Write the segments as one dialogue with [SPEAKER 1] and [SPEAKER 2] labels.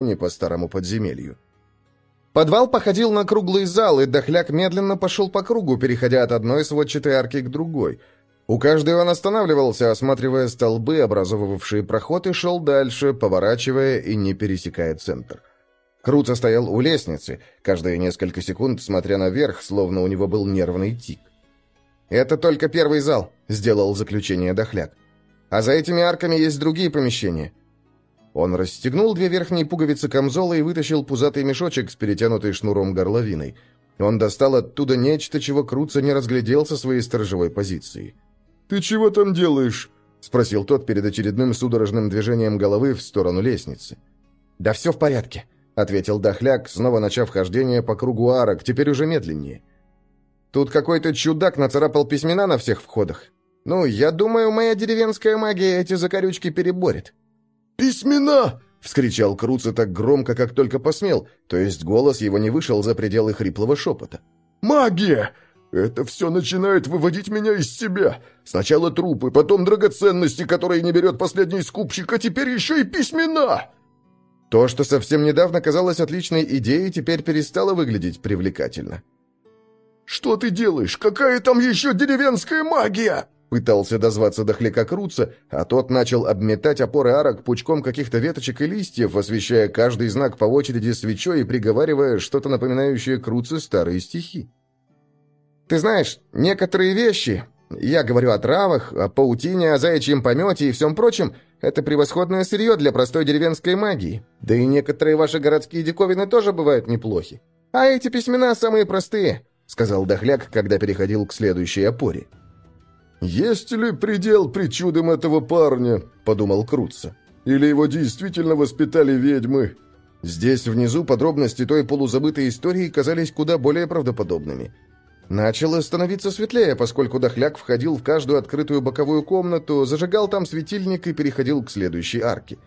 [SPEAKER 1] не по старому подземелью. Подвал походил на круглый зал, и дохляк медленно пошел по кругу, переходя от одной сводчатой арки к другой. У каждой он останавливался, осматривая столбы, образовывавшие проход, и шел дальше, поворачивая и не пересекая центр. Круца стоял у лестницы, каждые несколько секунд смотря наверх, словно у него был нервный тик. «Это только первый зал», — сделал заключение Дохляк. «А за этими арками есть другие помещения». Он расстегнул две верхние пуговицы камзола и вытащил пузатый мешочек с перетянутой шнуром горловиной. Он достал оттуда нечто, чего Круца не разглядел со своей сторожевой позиции. «Ты чего там делаешь?» — спросил тот перед очередным судорожным движением головы в сторону лестницы. «Да все в порядке», — ответил Дохляк, снова начав хождение по кругу арок, теперь уже медленнее. «Тут какой-то чудак нацарапал письмена на всех входах. Ну, я думаю, моя деревенская магия эти закорючки переборет».
[SPEAKER 2] «Письмена!» — вскричал Круца так громко, как только посмел, то есть голос его не вышел за пределы хриплого шепота. «Магия! Это все начинает выводить меня из себя. Сначала трупы, потом драгоценности, которые не берет последний скупщик, а теперь еще и письмена!»
[SPEAKER 1] То, что совсем недавно казалось отличной идеей, теперь перестало выглядеть привлекательно.
[SPEAKER 2] «Что ты делаешь? Какая там еще деревенская магия?»
[SPEAKER 1] Пытался дозваться до хлека Круца, а тот начал обметать опоры арок пучком каких-то веточек и листьев, освещая каждый знак по очереди свечой и приговаривая что-то напоминающее Круце старые стихи. «Ты знаешь, некоторые вещи, я говорю о травах, о паутине, о заячьем помете и всем прочем, это превосходное сырье для простой деревенской магии. Да и некоторые ваши городские диковины тоже бывают неплохи. А эти письмена самые простые», — сказал Дохляк, когда переходил к следующей опоре.
[SPEAKER 2] «Есть ли предел причудам этого парня?» — подумал Круца. «Или его действительно воспитали ведьмы?»
[SPEAKER 1] Здесь внизу подробности той полузабытой истории казались куда более правдоподобными. Начало становиться светлее, поскольку Дохляк входил в каждую открытую боковую комнату, зажигал там светильник и переходил к следующей арке.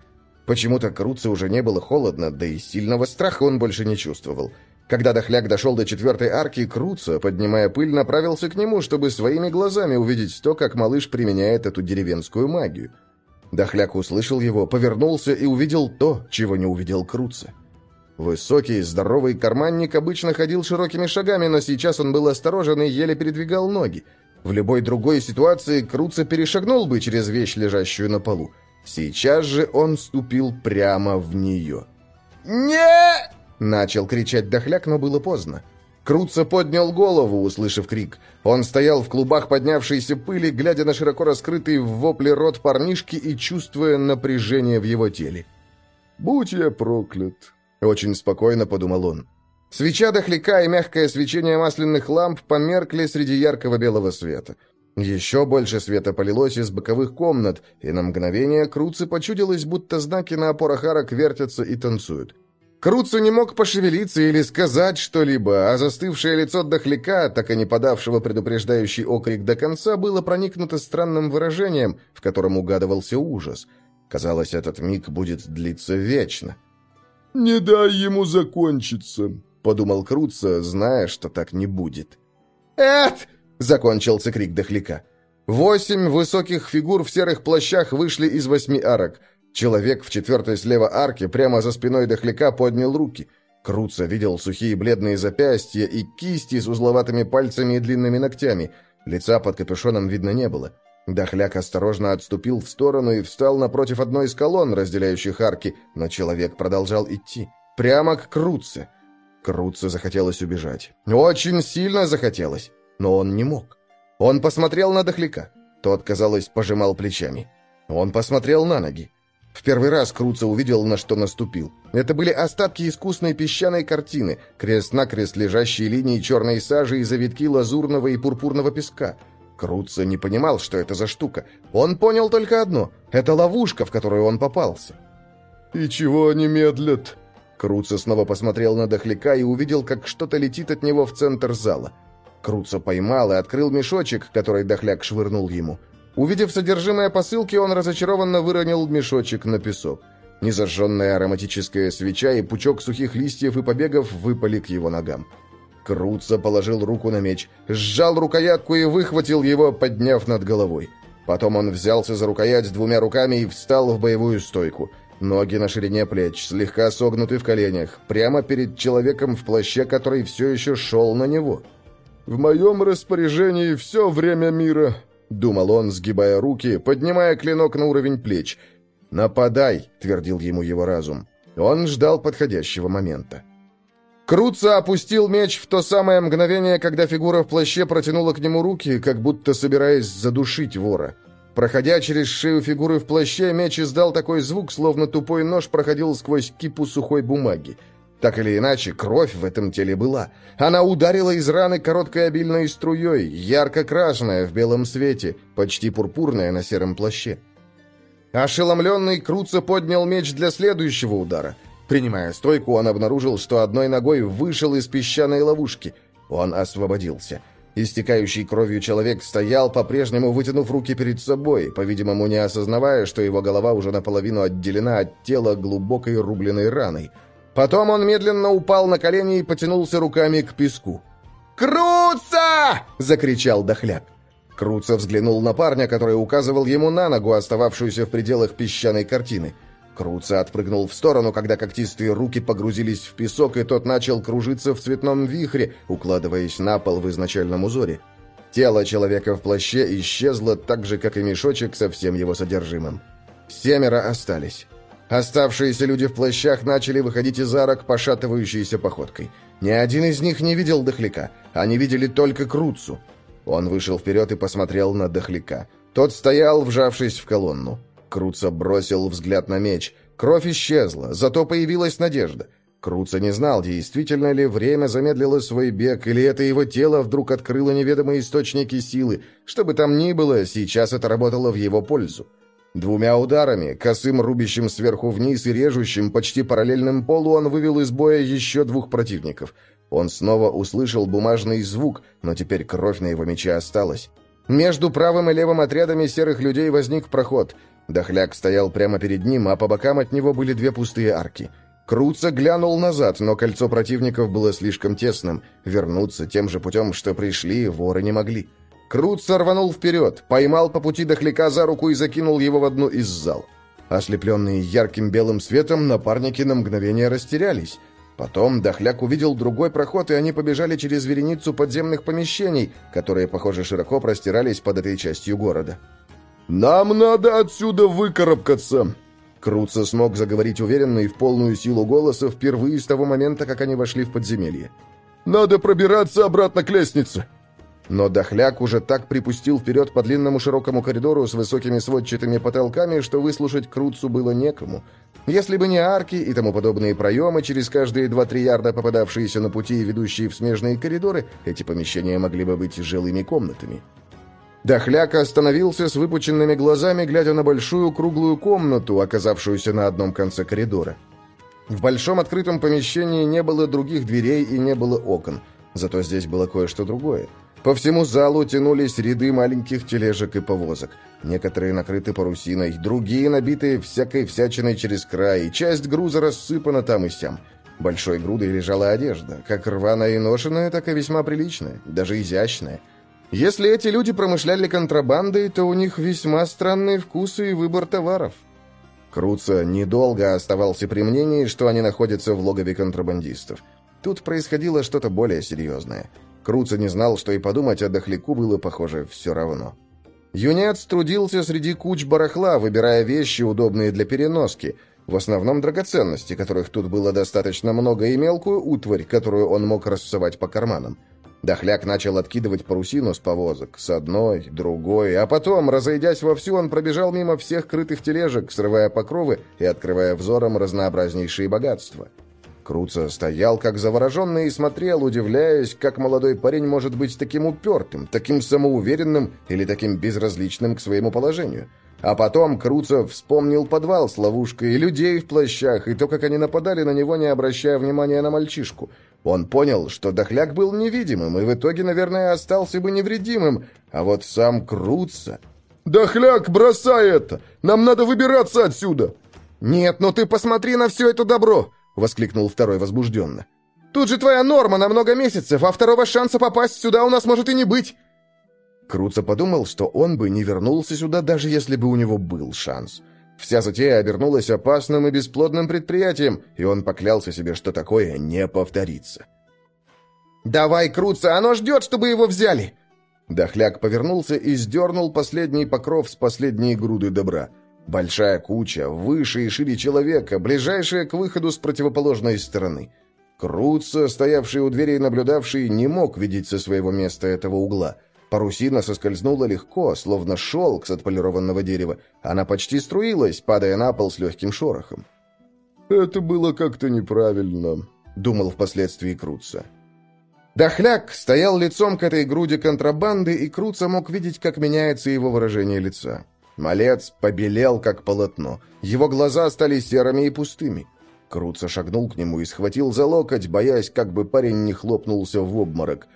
[SPEAKER 1] Почему-то Круце уже не было холодно, да и сильного страха он больше не чувствовал. Когда Дохляк дошел до четвертой арки, Круца, поднимая пыль, направился к нему, чтобы своими глазами увидеть то, как малыш применяет эту деревенскую магию. Дохляк услышал его, повернулся и увидел то, чего не увидел Круца. Высокий, здоровый карманник обычно ходил широкими шагами, но сейчас он был осторожен и еле передвигал ноги. В любой другой ситуации Круца перешагнул бы через вещь, лежащую на полу. Сейчас же он ступил прямо в нее.
[SPEAKER 2] не
[SPEAKER 1] Начал кричать дохляк, но было поздно. Круца поднял голову, услышав крик. Он стоял в клубах поднявшейся пыли, глядя на широко раскрытый в вопле рот парнишки и чувствуя напряжение в его теле.
[SPEAKER 2] «Будь я проклят!»
[SPEAKER 1] Очень спокойно подумал он. Свеча дохляка и мягкое свечение масляных ламп померкли среди яркого белого света. Еще больше света полилось из боковых комнат, и на мгновение Круце почудилось, будто знаки на опорах арок вертятся и танцуют. Круцу не мог пошевелиться или сказать что-либо, а застывшее лицо дохляка, так и не подавшего предупреждающий окрик до конца, было проникнуто странным выражением, в котором угадывался ужас. Казалось, этот миг будет длиться вечно.
[SPEAKER 2] «Не дай ему закончиться», — подумал Круца, зная, что так не будет.
[SPEAKER 1] «Эт!» — закончился крик дохляка. Восемь высоких фигур в серых плащах вышли из восьми арок. Человек в четвертой слева арке прямо за спиной дохляка поднял руки. Круца видел сухие бледные запястья и кисти с узловатыми пальцами и длинными ногтями. Лица под капюшоном видно не было. Дохляк осторожно отступил в сторону и встал напротив одной из колонн, разделяющих арки, но человек продолжал идти. Прямо к Круце. Круце захотелось убежать. Очень сильно захотелось, но он не мог. Он посмотрел на Дохляка. Тот, казалось, пожимал плечами. Он посмотрел на ноги. В первый раз Круца увидел, на что наступил. Это были остатки искусной песчаной картины, крест-накрест лежащие линии черной сажи и завитки лазурного и пурпурного песка — Круца не понимал, что это за штука. Он понял только одно — это ловушка, в которую он попался.
[SPEAKER 2] «И чего они медлят?»
[SPEAKER 1] Круца снова посмотрел на дохляка и увидел, как что-то летит от него в центр зала. Круца поймал и открыл мешочек, который дохляк швырнул ему. Увидев содержимое посылки, он разочарованно выронил мешочек на песок. Незажженная ароматическая свеча и пучок сухих листьев и побегов выпали к его ногам. Круца положил руку на меч, сжал рукоятку и выхватил его, подняв над головой. Потом он взялся за рукоять двумя руками и встал в боевую стойку. ноги на ширине плеч, слегка согнуты в коленях, прямо перед человеком в плаще, который все еще шел на него.
[SPEAKER 2] «В моем распоряжении все время мира», — думал он, сгибая руки, поднимая клинок на уровень плеч.
[SPEAKER 1] «Нападай», — твердил ему его разум. Он ждал подходящего момента. Круца опустил меч в то самое мгновение, когда фигура в плаще протянула к нему руки, как будто собираясь задушить вора. Проходя через шею фигуры в плаще, меч издал такой звук, словно тупой нож проходил сквозь кипу сухой бумаги. Так или иначе, кровь в этом теле была. Она ударила из раны короткой обильной струей, ярко-красная в белом свете, почти пурпурная на сером плаще. Ошеломленный, Круца поднял меч для следующего удара. Принимая стойку, он обнаружил, что одной ногой вышел из песчаной ловушки. Он освободился. Истекающий кровью человек стоял, по-прежнему вытянув руки перед собой, по-видимому, не осознавая, что его голова уже наполовину отделена от тела глубокой рубленной раной. Потом он медленно упал на колени и потянулся руками к песку. «Круца!» — закричал Дохляк. Круца взглянул на парня, который указывал ему на ногу, остававшуюся в пределах песчаной картины. Круца отпрыгнул в сторону, когда когтистые руки погрузились в песок, и тот начал кружиться в цветном вихре, укладываясь на пол в изначальном узоре. Тело человека в плаще исчезло так же, как и мешочек со всем его содержимым. Семеро остались. Оставшиеся люди в плащах начали выходить из арок пошатывающейся походкой. Ни один из них не видел дохляка. Они видели только Круцу. Он вышел вперед и посмотрел на дохляка. Тот стоял, вжавшись в колонну. Круца бросил взгляд на меч. Кровь исчезла, зато появилась надежда. Круца не знал, действительно ли время замедлило свой бег, или это его тело вдруг открыло неведомые источники силы. Что бы там ни было, сейчас это работало в его пользу. Двумя ударами, косым рубящим сверху вниз и режущим почти параллельным полу, он вывел из боя еще двух противников. Он снова услышал бумажный звук, но теперь кровь на его мече осталась. Между правым и левым отрядами серых людей возник проход. Дохляк стоял прямо перед ним, а по бокам от него были две пустые арки. Круца глянул назад, но кольцо противников было слишком тесным. Вернуться тем же путем, что пришли, воры не могли. Крут сорванул вперед, поймал по пути дохляка за руку и закинул его в одну из зал. Ослепленные ярким белым светом, напарники на мгновение растерялись. Потом дохляк увидел другой проход, и они побежали через вереницу подземных помещений, которые, похоже, широко простирались под этой частью города.
[SPEAKER 2] «Нам надо отсюда выкарабкаться!»
[SPEAKER 1] Круца смог заговорить уверенно и в полную силу голоса впервые с того момента, как они вошли в подземелье.
[SPEAKER 2] «Надо пробираться обратно к лестнице!»
[SPEAKER 1] Но дохляк уже так припустил вперед по длинному широкому коридору с высокими сводчатыми потолками, что выслушать Круцу было некому. Если бы не арки и тому подобные проемы, через каждые два-три ярда попадавшиеся на пути и ведущие в смежные коридоры, эти помещения могли бы быть жилыми комнатами. Дохляк остановился с выпученными глазами, глядя на большую круглую комнату, оказавшуюся на одном конце коридора. В большом открытом помещении не было других дверей и не было окон, зато здесь было кое-что другое. По всему залу тянулись ряды маленьких тележек и повозок. Некоторые накрыты парусиной, другие набиты всякой всячиной через край, часть груза рассыпана там и сям. Большой грудой лежала одежда, как рваная и ношеная, так и весьма приличная, даже изящная. Если эти люди промышляли контрабандой, то у них весьма странные вкусы и выбор товаров. Круца недолго оставался при мнении, что они находятся в логове контрабандистов. Тут происходило что-то более серьезное – Круца не знал, что и подумать о дохляку было, похоже, все равно. Юнец трудился среди куч барахла, выбирая вещи, удобные для переноски, в основном драгоценности, которых тут было достаточно много, и мелкую утварь, которую он мог рассовать по карманам. Дохляк начал откидывать парусину с повозок, с одной, другой, а потом, разойдясь вовсю, он пробежал мимо всех крытых тележек, срывая покровы и открывая взором разнообразнейшие богатства. Круца стоял как завороженный и смотрел, удивляясь, как молодой парень может быть таким упертым, таким самоуверенным или таким безразличным к своему положению. А потом Круца вспомнил подвал с ловушкой, и людей в плащах, и то, как они нападали на него, не обращая внимания на мальчишку. Он понял, что дохляк был невидимым, и в итоге, наверное, остался бы невредимым, а вот сам Круца...
[SPEAKER 2] «Дохляк, бросай это! Нам надо выбираться отсюда!»
[SPEAKER 1] «Нет, ну ты посмотри на все это добро!» — воскликнул второй возбужденно. «Тут же твоя норма на много месяцев, а второго шанса попасть сюда у нас может и не быть!» Круца подумал, что он бы не вернулся сюда, даже если бы у него был шанс. Вся затея обернулась опасным и бесплодным предприятием, и он поклялся себе, что такое не повторится. «Давай, Круца, оно ждет, чтобы его взяли!» Дохляк повернулся и сдернул последний покров с последней груды добра. Большая куча, выше и шире человека, ближайшая к выходу с противоположной стороны. Круца, стоявший у двери и наблюдавший, не мог видеть со своего места этого угла. Парусина соскользнула легко, словно шелк с отполированного дерева. Она почти струилась, падая на пол с легким шорохом.
[SPEAKER 2] «Это было как-то неправильно», — думал впоследствии Круца.
[SPEAKER 1] Дохляк стоял лицом к этой груди контрабанды, и Круца мог видеть, как меняется его выражение лица. Малец побелел, как полотно. Его глаза стали серыми и пустыми. Круца шагнул к нему и схватил за локоть, боясь, как бы парень не хлопнулся в обморок.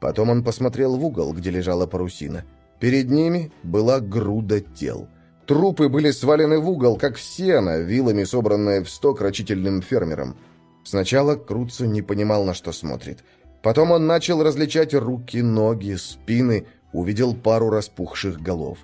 [SPEAKER 1] Потом он посмотрел в угол, где лежала парусина. Перед ними была груда тел. Трупы были свалены в угол, как сено, вилами собранное в сток рачительным фермером. Сначала Круца не понимал, на что смотрит. Потом он начал различать руки, ноги, спины, увидел пару распухших голов.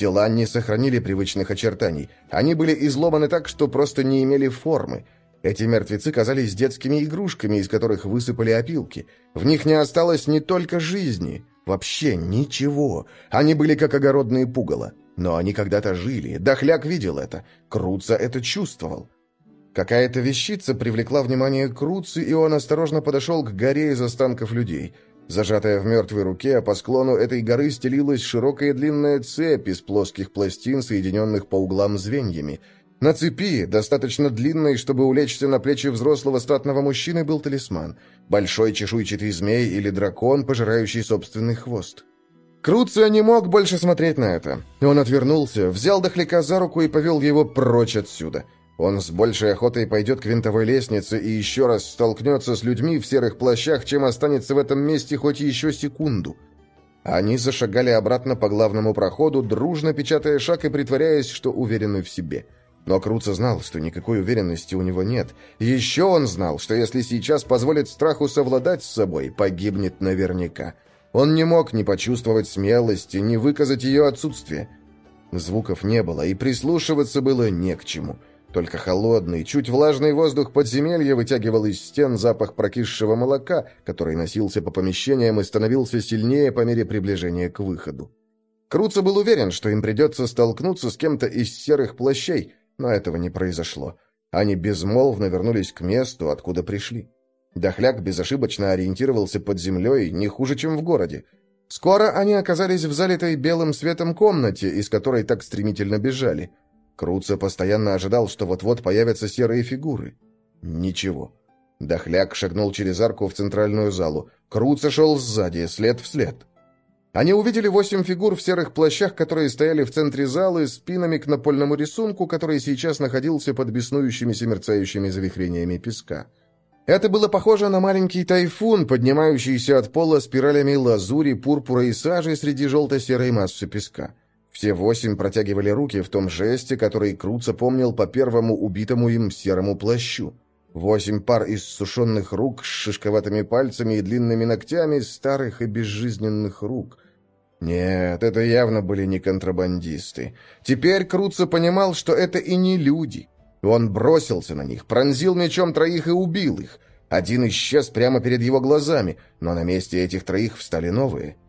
[SPEAKER 1] Тела не сохранили привычных очертаний. Они были изломаны так, что просто не имели формы. Эти мертвецы казались детскими игрушками, из которых высыпали опилки. В них не осталось не только жизни, вообще ничего. Они были как огородные пугало. Но они когда-то жили. Дохляк видел это. Круца это чувствовал. Какая-то вещица привлекла внимание Круци, и он осторожно подошел к горе из останков людей. Зажатая в мертвой руке, по склону этой горы стелилась широкая длинная цепь из плоских пластин, соединенных по углам звеньями. На цепи, достаточно длинной, чтобы улечься на плечи взрослого статного мужчины, был талисман. Большой чешуйчатый змей или дракон, пожирающий собственный хвост. Круца не мог больше смотреть на это. Он отвернулся, взял дохляка за руку и повел его прочь отсюда. Он с большей охотой пойдет к винтовой лестнице и еще раз столкнется с людьми в серых плащах, чем останется в этом месте хоть еще секунду. Они зашагали обратно по главному проходу, дружно печатая шаг и притворяясь, что уверены в себе. Но Круца знал, что никакой уверенности у него нет. Еще он знал, что если сейчас позволит страху совладать с собой, погибнет наверняка. Он не мог ни почувствовать смелости, ни выказать ее отсутствие. Звуков не было, и прислушиваться было не к чему. — только холодный, чуть влажный воздух подземелья вытягивал из стен запах прокисшего молока, который носился по помещениям и становился сильнее по мере приближения к выходу. Круца был уверен, что им придется столкнуться с кем-то из серых плащей, но этого не произошло. Они безмолвно вернулись к месту, откуда пришли. Дохляк безошибочно ориентировался под землей не хуже, чем в городе. Скоро они оказались в залитой белым светом комнате, из которой так стремительно бежали – Круца постоянно ожидал, что вот-вот появятся серые фигуры. Ничего. Дохляк шагнул через арку в центральную залу. Круца шел сзади, след в след. Они увидели восемь фигур в серых плащах, которые стояли в центре залы, спинами к напольному рисунку, который сейчас находился под беснующимися мерцающими завихрениями песка. Это было похоже на маленький тайфун, поднимающийся от пола спиралями лазури, пурпура и сажи среди желто-серой массы песка. Все восемь протягивали руки в том жесте, который Круца помнил по первому убитому им серому плащу. Восемь пар иссушенных рук с шишковатыми пальцами и длинными ногтями старых и безжизненных рук. Нет, это явно были не контрабандисты. Теперь Круца понимал, что это и не люди. Он бросился на них, пронзил мечом троих и убил их. Один исчез прямо перед его глазами, но на месте этих троих встали новые —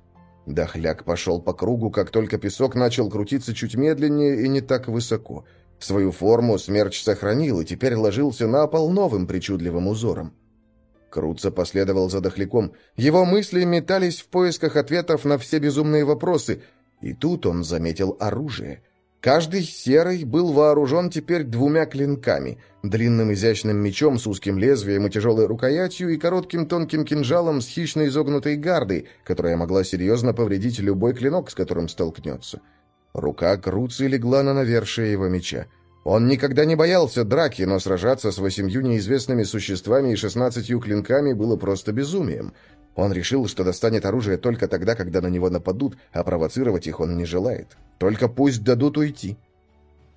[SPEAKER 1] Дохляк пошел по кругу, как только песок начал крутиться чуть медленнее и не так высоко. Свою форму смерч сохранил и теперь ложился на пол новым причудливым узором. Круца последовал за дохляком. Его мысли метались в поисках ответов на все безумные вопросы, и тут он заметил оружие — Каждый серый был вооружен теперь двумя клинками, длинным изящным мечом с узким лезвием и тяжелой рукоятью и коротким тонким кинжалом с хищной изогнутой гардой, которая могла серьезно повредить любой клинок, с которым столкнется. Рука Круци легла на навершие его меча. Он никогда не боялся драки, но сражаться с восемью неизвестными существами и шестнадцатью клинками было просто безумием. Он решил, что достанет оружие только тогда, когда на него нападут, а провоцировать их он не желает. Только пусть дадут уйти.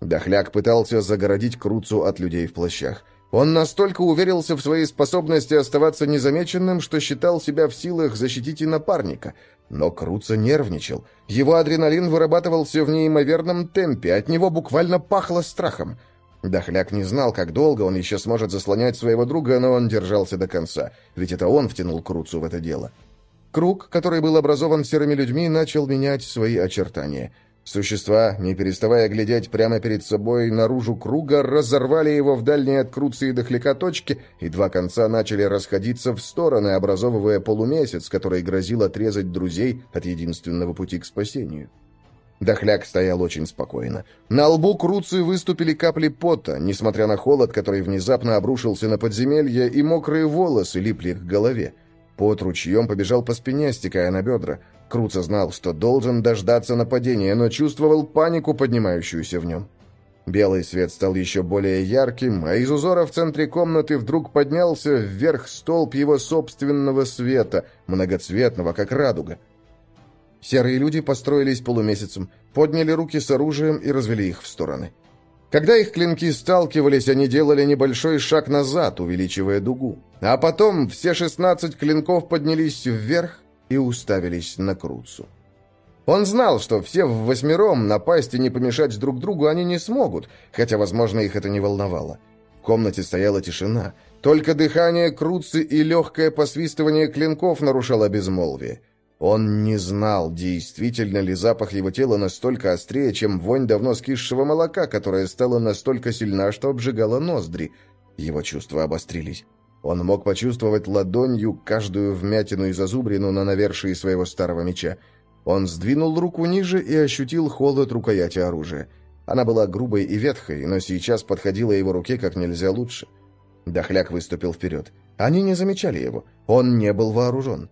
[SPEAKER 1] Дохляк пытался загородить Круцу от людей в плащах. Он настолько уверился в своей способности оставаться незамеченным, что считал себя в силах защитить и напарника. Но Круца нервничал. Его адреналин вырабатывался в неимоверном темпе, от него буквально пахло страхом. Дохляк не знал, как долго он еще сможет заслонять своего друга, но он держался до конца, ведь это он втянул Круцу в это дело. Круг, который был образован серыми людьми, начал менять свои очертания — Существа, не переставая глядеть прямо перед собой наружу круга, разорвали его в дальние от Круции дохляка точки, и два конца начали расходиться в стороны, образовывая полумесяц, который грозил отрезать друзей от единственного пути к спасению. Дохляк стоял очень спокойно. На лбу Круции выступили капли пота, несмотря на холод, который внезапно обрушился на подземелье, и мокрые волосы липли к голове. Пот ручьем побежал по спине, стекая на бедра. Круца знал, что должен дождаться нападения, но чувствовал панику, поднимающуюся в нем. Белый свет стал еще более ярким, а из узора в центре комнаты вдруг поднялся вверх столб его собственного света, многоцветного, как радуга. Серые люди построились полумесяцем, подняли руки с оружием и развели их в стороны. Когда их клинки сталкивались, они делали небольшой шаг назад, увеличивая дугу. А потом все шестнадцать клинков поднялись вверх, и уставились на Круцу. Он знал, что все в восьмером напасть и не помешать друг другу они не смогут, хотя, возможно, их это не волновало. В комнате стояла тишина. Только дыхание Круцы и легкое посвистывание клинков нарушало безмолвие. Он не знал, действительно ли запах его тела настолько острее, чем вонь давно скисшего молока, которая стала настолько сильна, что обжигала ноздри. Его чувства обострились. Он мог почувствовать ладонью каждую вмятину и зазубрину на навершии своего старого меча. Он сдвинул руку ниже и ощутил холод рукояти оружия. Она была грубой и ветхой, но сейчас подходила его руке как нельзя лучше. Дохляк выступил вперед. Они не замечали его. Он не был вооружен.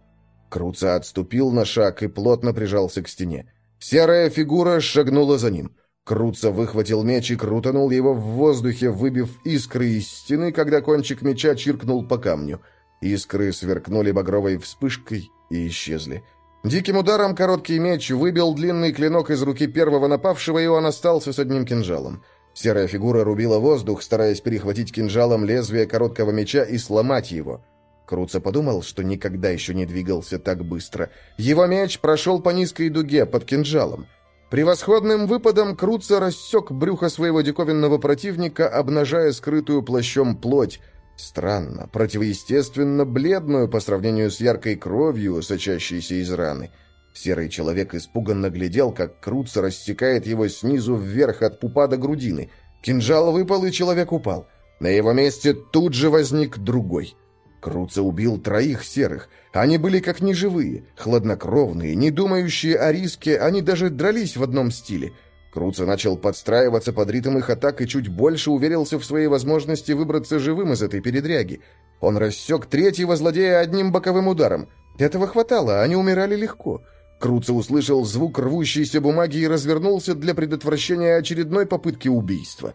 [SPEAKER 1] Круца отступил на шаг и плотно прижался к стене. Серая фигура шагнула за ним. Круца выхватил меч и крутанул его в воздухе, выбив искры из стены, когда кончик меча чиркнул по камню. Искры сверкнули багровой вспышкой и исчезли. Диким ударом короткий меч выбил длинный клинок из руки первого напавшего, и он остался с одним кинжалом. Серая фигура рубила воздух, стараясь перехватить кинжалом лезвие короткого меча и сломать его. Круца подумал, что никогда еще не двигался так быстро. Его меч прошел по низкой дуге под кинжалом. Превосходным выпадом Круца рассек брюхо своего диковинного противника, обнажая скрытую плащом плоть. Странно, противоестественно бледную по сравнению с яркой кровью, сочащейся из раны. Серый человек испуганно глядел, как Круца рассекает его снизу вверх от пупа до грудины. Кинжал выпал, и человек упал. На его месте тут же возник другой. Круца убил троих серых. Они были как неживые, хладнокровные, не думающие о риске, они даже дрались в одном стиле. Круца начал подстраиваться под ритм их атак и чуть больше уверился в своей возможности выбраться живым из этой передряги. Он рассек третьего злодея одним боковым ударом. Этого хватало, они умирали легко. Круца услышал звук рвущейся бумаги и развернулся для предотвращения очередной попытки убийства.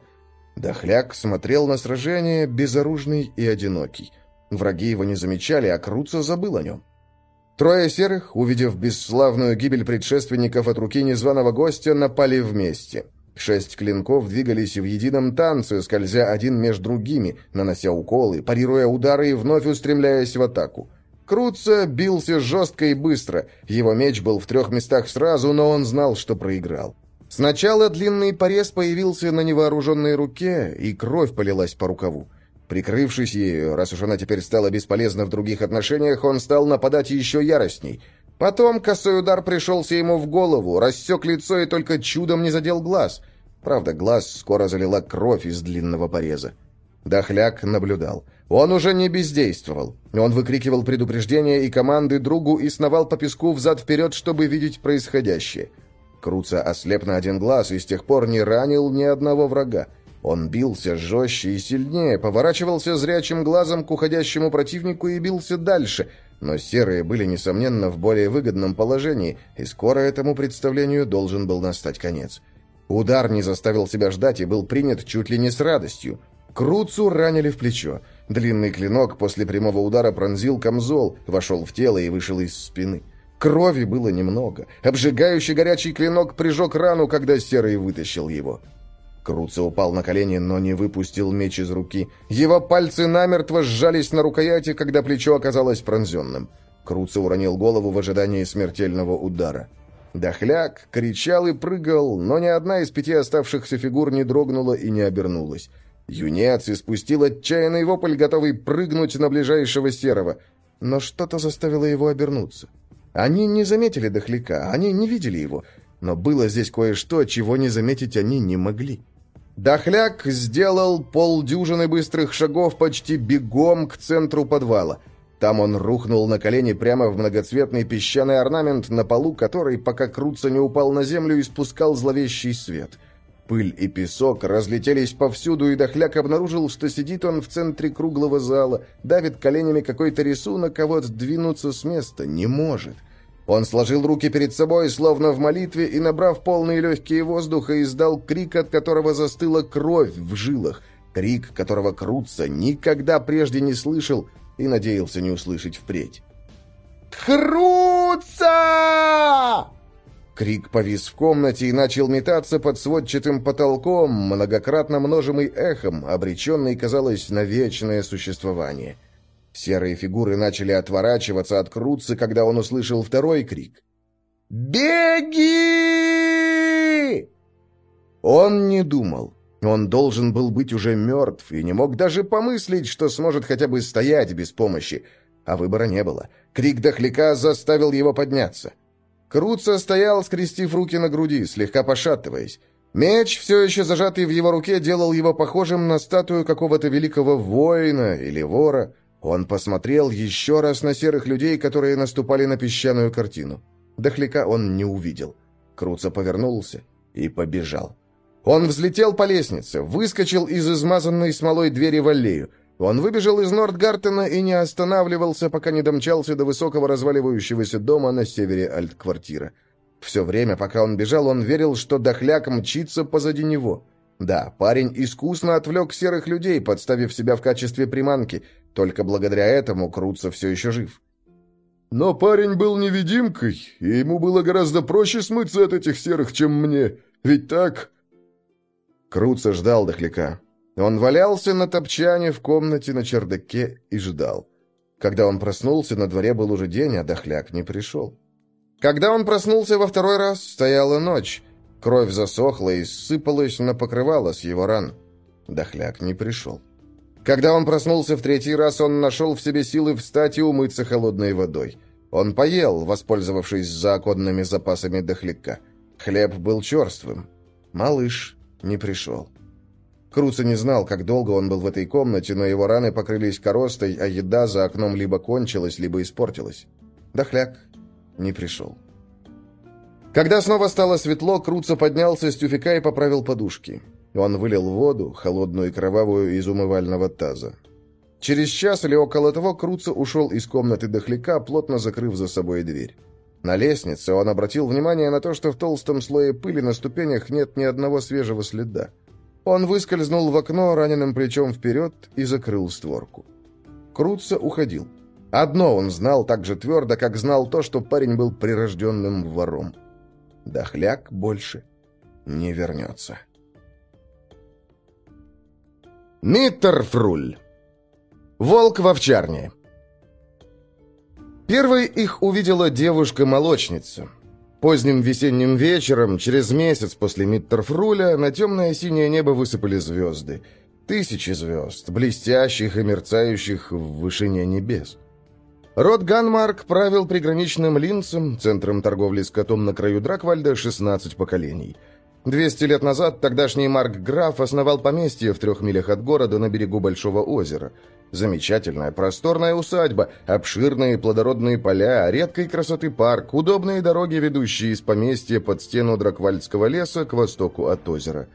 [SPEAKER 1] Дохляк смотрел на сражение безоружный и одинокий. Враги его не замечали, а Круца забыл о нем. Трое серых, увидев бесславную гибель предшественников от руки незваного гостя, напали вместе. Шесть клинков двигались в едином танце, скользя один между другими, нанося уколы, парируя удары и вновь устремляясь в атаку. Круца бился жестко и быстро. Его меч был в трех местах сразу, но он знал, что проиграл. Сначала длинный порез появился на невооруженной руке, и кровь полилась по рукаву. Прикрывшись ею, раз уж она теперь стала бесполезна в других отношениях, он стал нападать еще яростней. Потом косой удар пришелся ему в голову, рассек лицо и только чудом не задел глаз. Правда, глаз скоро залила кровь из длинного пореза. Дохляк наблюдал. Он уже не бездействовал. Он выкрикивал предупреждения и команды другу и сновал по песку взад-вперед, чтобы видеть происходящее. Круца ослеп на один глаз и с тех пор не ранил ни одного врага. Он бился жестче и сильнее, поворачивался зрячим глазом к уходящему противнику и бился дальше, но серые были, несомненно, в более выгодном положении, и скоро этому представлению должен был настать конец. Удар не заставил себя ждать и был принят чуть ли не с радостью. Круцу ранили в плечо. Длинный клинок после прямого удара пронзил камзол, вошел в тело и вышел из спины. Крови было немного. Обжигающий горячий клинок прижег рану, когда Серый вытащил его. Круца упал на колени, но не выпустил меч из руки. Его пальцы намертво сжались на рукояти, когда плечо оказалось пронзенным. Круца уронил голову в ожидании смертельного удара. Дохляк кричал и прыгал, но ни одна из пяти оставшихся фигур не дрогнула и не обернулась. Юнец испустил отчаянный вопль, готовый прыгнуть на ближайшего серого, но что-то заставило его обернуться. Они не заметили дохляка, они не видели его, но было здесь кое-что, чего не заметить они не могли. Дохляк сделал полдюжины быстрых шагов почти бегом к центру подвала. Там он рухнул на колени прямо в многоцветный песчаный орнамент на полу, который, пока Круца не упал на землю, испускал зловещий свет. Пыль и песок разлетелись повсюду, и Дохляк обнаружил, что сидит он в центре круглого зала, давит коленями какой-то рисунок, а вот двинуться с места не может. Он сложил руки перед собой, словно в молитве, и, набрав полные легкие воздуха, издал крик, от которого застыла кровь в жилах. Крик, которого Круца никогда прежде не слышал и надеялся не услышать впредь. «Круца!» Крик повис в комнате и начал метаться под сводчатым потолком, многократно множимый эхом, обреченный, казалось, на вечное существование. Серые фигуры начали отворачиваться от Круца, когда он услышал второй крик. «Беги!» Он не думал. Он должен был быть уже мертв и не мог даже помыслить, что сможет хотя бы стоять без помощи. А выбора не было. Крик дохляка заставил его подняться. Круца стоял, скрестив руки на груди, слегка пошатываясь. Меч, все еще зажатый в его руке, делал его похожим на статую какого-то великого воина или вора. Он посмотрел еще раз на серых людей, которые наступали на песчаную картину. Дохляка он не увидел. Круца повернулся и побежал. Он взлетел по лестнице, выскочил из измазанной смолой двери в аллею. Он выбежал из Нордгартена и не останавливался, пока не домчался до высокого разваливающегося дома на севере альтквартира. Все время, пока он бежал, он верил, что дохляк мчится позади него. Да, парень искусно отвлек серых людей, подставив себя в качестве приманки, только благодаря этому Круца все еще жив.
[SPEAKER 2] Но парень был невидимкой, и ему было гораздо проще смыться от этих серых, чем мне. Ведь так...»
[SPEAKER 1] Круца ждал дохляка. Он валялся на топчане в комнате на чердаке и ждал. Когда он проснулся, на дворе был уже день, а дохляк не пришел. Когда он проснулся во второй раз, стояла ночь. Кровь засохла и сыпалась на покрывало с его ран. Дохляк не пришел. Когда он проснулся в третий раз, он нашел в себе силы встать и умыться холодной водой. Он поел, воспользовавшись законными запасами дохляка. Хлеб был черствым. Малыш не пришел. Круца не знал, как долго он был в этой комнате, но его раны покрылись коростой, а еда за окном либо кончилась, либо испортилась. Дохляк не пришел. Когда снова стало светло, Круца поднялся с тюфяка и поправил подушки. Он вылил воду, холодную и кровавую, из умывального таза. Через час или около того Круца ушел из комнаты дохляка, плотно закрыв за собой дверь. На лестнице он обратил внимание на то, что в толстом слое пыли на ступенях нет ни одного свежего следа. Он выскользнул в окно раненым плечом вперед и закрыл створку. Круца уходил. Одно он знал так же твердо, как знал то, что парень был прирожденным вором. Дохляк больше не вернется. Миттерфруль. Волк в овчарне. Первой их увидела девушка-молочница. Поздним весенним вечером, через месяц после Миттерфруля, на темное синее небо высыпали звезды. Тысячи звезд, блестящих и мерцающих в вышине небес. Род Ганмарк правил приграничным Линцем, центром торговли с котом на краю Драквальда, 16 поколений – Двести лет назад тогдашний Марк Граф основал поместье в трех милях от города на берегу Большого озера. Замечательная, просторная усадьба, обширные плодородные поля, редкой красоты парк, удобные дороги, ведущие из поместья под стену Драквальдского леса к востоку от озера.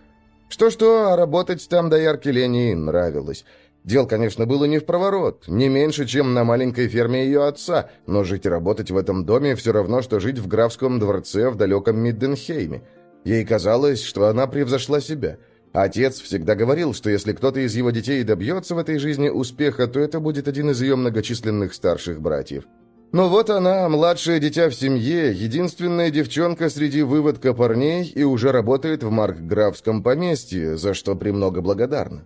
[SPEAKER 1] Что-что, а работать там до ярки лени нравилось. Дел, конечно, было не в проворот, не меньше, чем на маленькой ферме ее отца, но жить и работать в этом доме все равно, что жить в графском дворце в далеком Мидденхейме – Ей казалось, что она превзошла себя. Отец всегда говорил, что если кто-то из его детей добьется в этой жизни успеха, то это будет один из ее многочисленных старших братьев. Но вот она, младшее дитя в семье, единственная девчонка среди выводка парней и уже работает в маркграфском поместье, за что премного благодарна.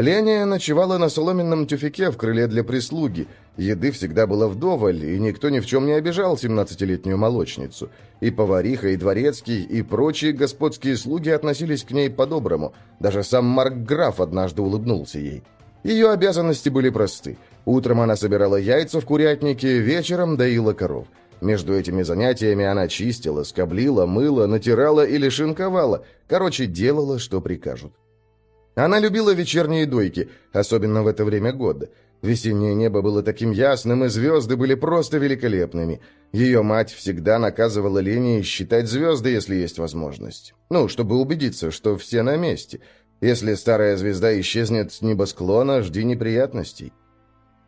[SPEAKER 1] Леня ночевала на соломенном тюфяке в крыле для прислуги. Еды всегда было вдоволь, и никто ни в чем не обижал семнадцатилетнюю молочницу. И повариха, и дворецкий, и прочие господские слуги относились к ней по-доброму. Даже сам Марк Граф однажды улыбнулся ей. Ее обязанности были просты. Утром она собирала яйца в курятнике, вечером доила коров. Между этими занятиями она чистила, скоблила, мыла, натирала или шинковала. Короче, делала, что прикажут. Она любила вечерние дойки, особенно в это время года. Весеннее небо было таким ясным, и звезды были просто великолепными. Ее мать всегда наказывала Лене считать звезды, если есть возможность. Ну, чтобы убедиться, что все на месте. Если старая звезда исчезнет с небосклона, жди неприятностей.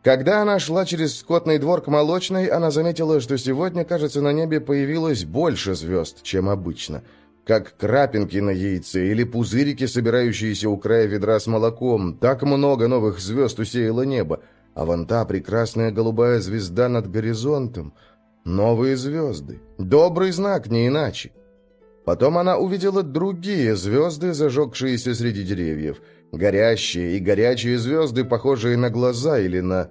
[SPEAKER 1] Когда она шла через скотный двор к молочной, она заметила, что сегодня, кажется, на небе появилось больше звезд, чем обычно – как крапинки на яйце или пузырики, собирающиеся у края ведра с молоком. Так много новых звезд усеяло небо. А вон та прекрасная голубая звезда над горизонтом. Новые звезды. Добрый знак, не иначе. Потом она увидела другие звезды, зажегшиеся среди деревьев. Горящие и горячие звезды, похожие на глаза или на...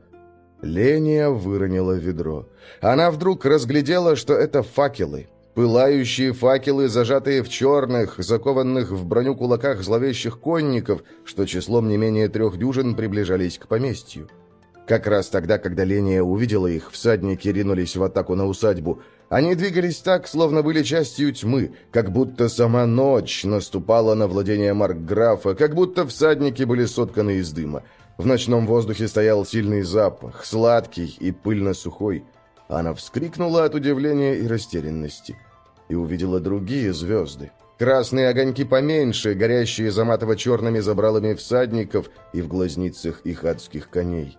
[SPEAKER 1] Ления выронила ведро. Она вдруг разглядела, что это факелы. Пылающие факелы, зажатые в черных, закованных в броню кулаках зловещих конников, что числом не менее трех дюжин приближались к поместью. Как раз тогда, когда Ления увидела их, всадники ринулись в атаку на усадьбу. Они двигались так, словно были частью тьмы, как будто сама ночь наступала на владение Маркграфа, как будто всадники были сотканы из дыма. В ночном воздухе стоял сильный запах, сладкий и пыльно-сухой. Она вскрикнула от удивления и растерянности. И увидела другие звезды. Красные огоньки поменьше, горящие заматово-черными забралами всадников и в глазницах их адских коней.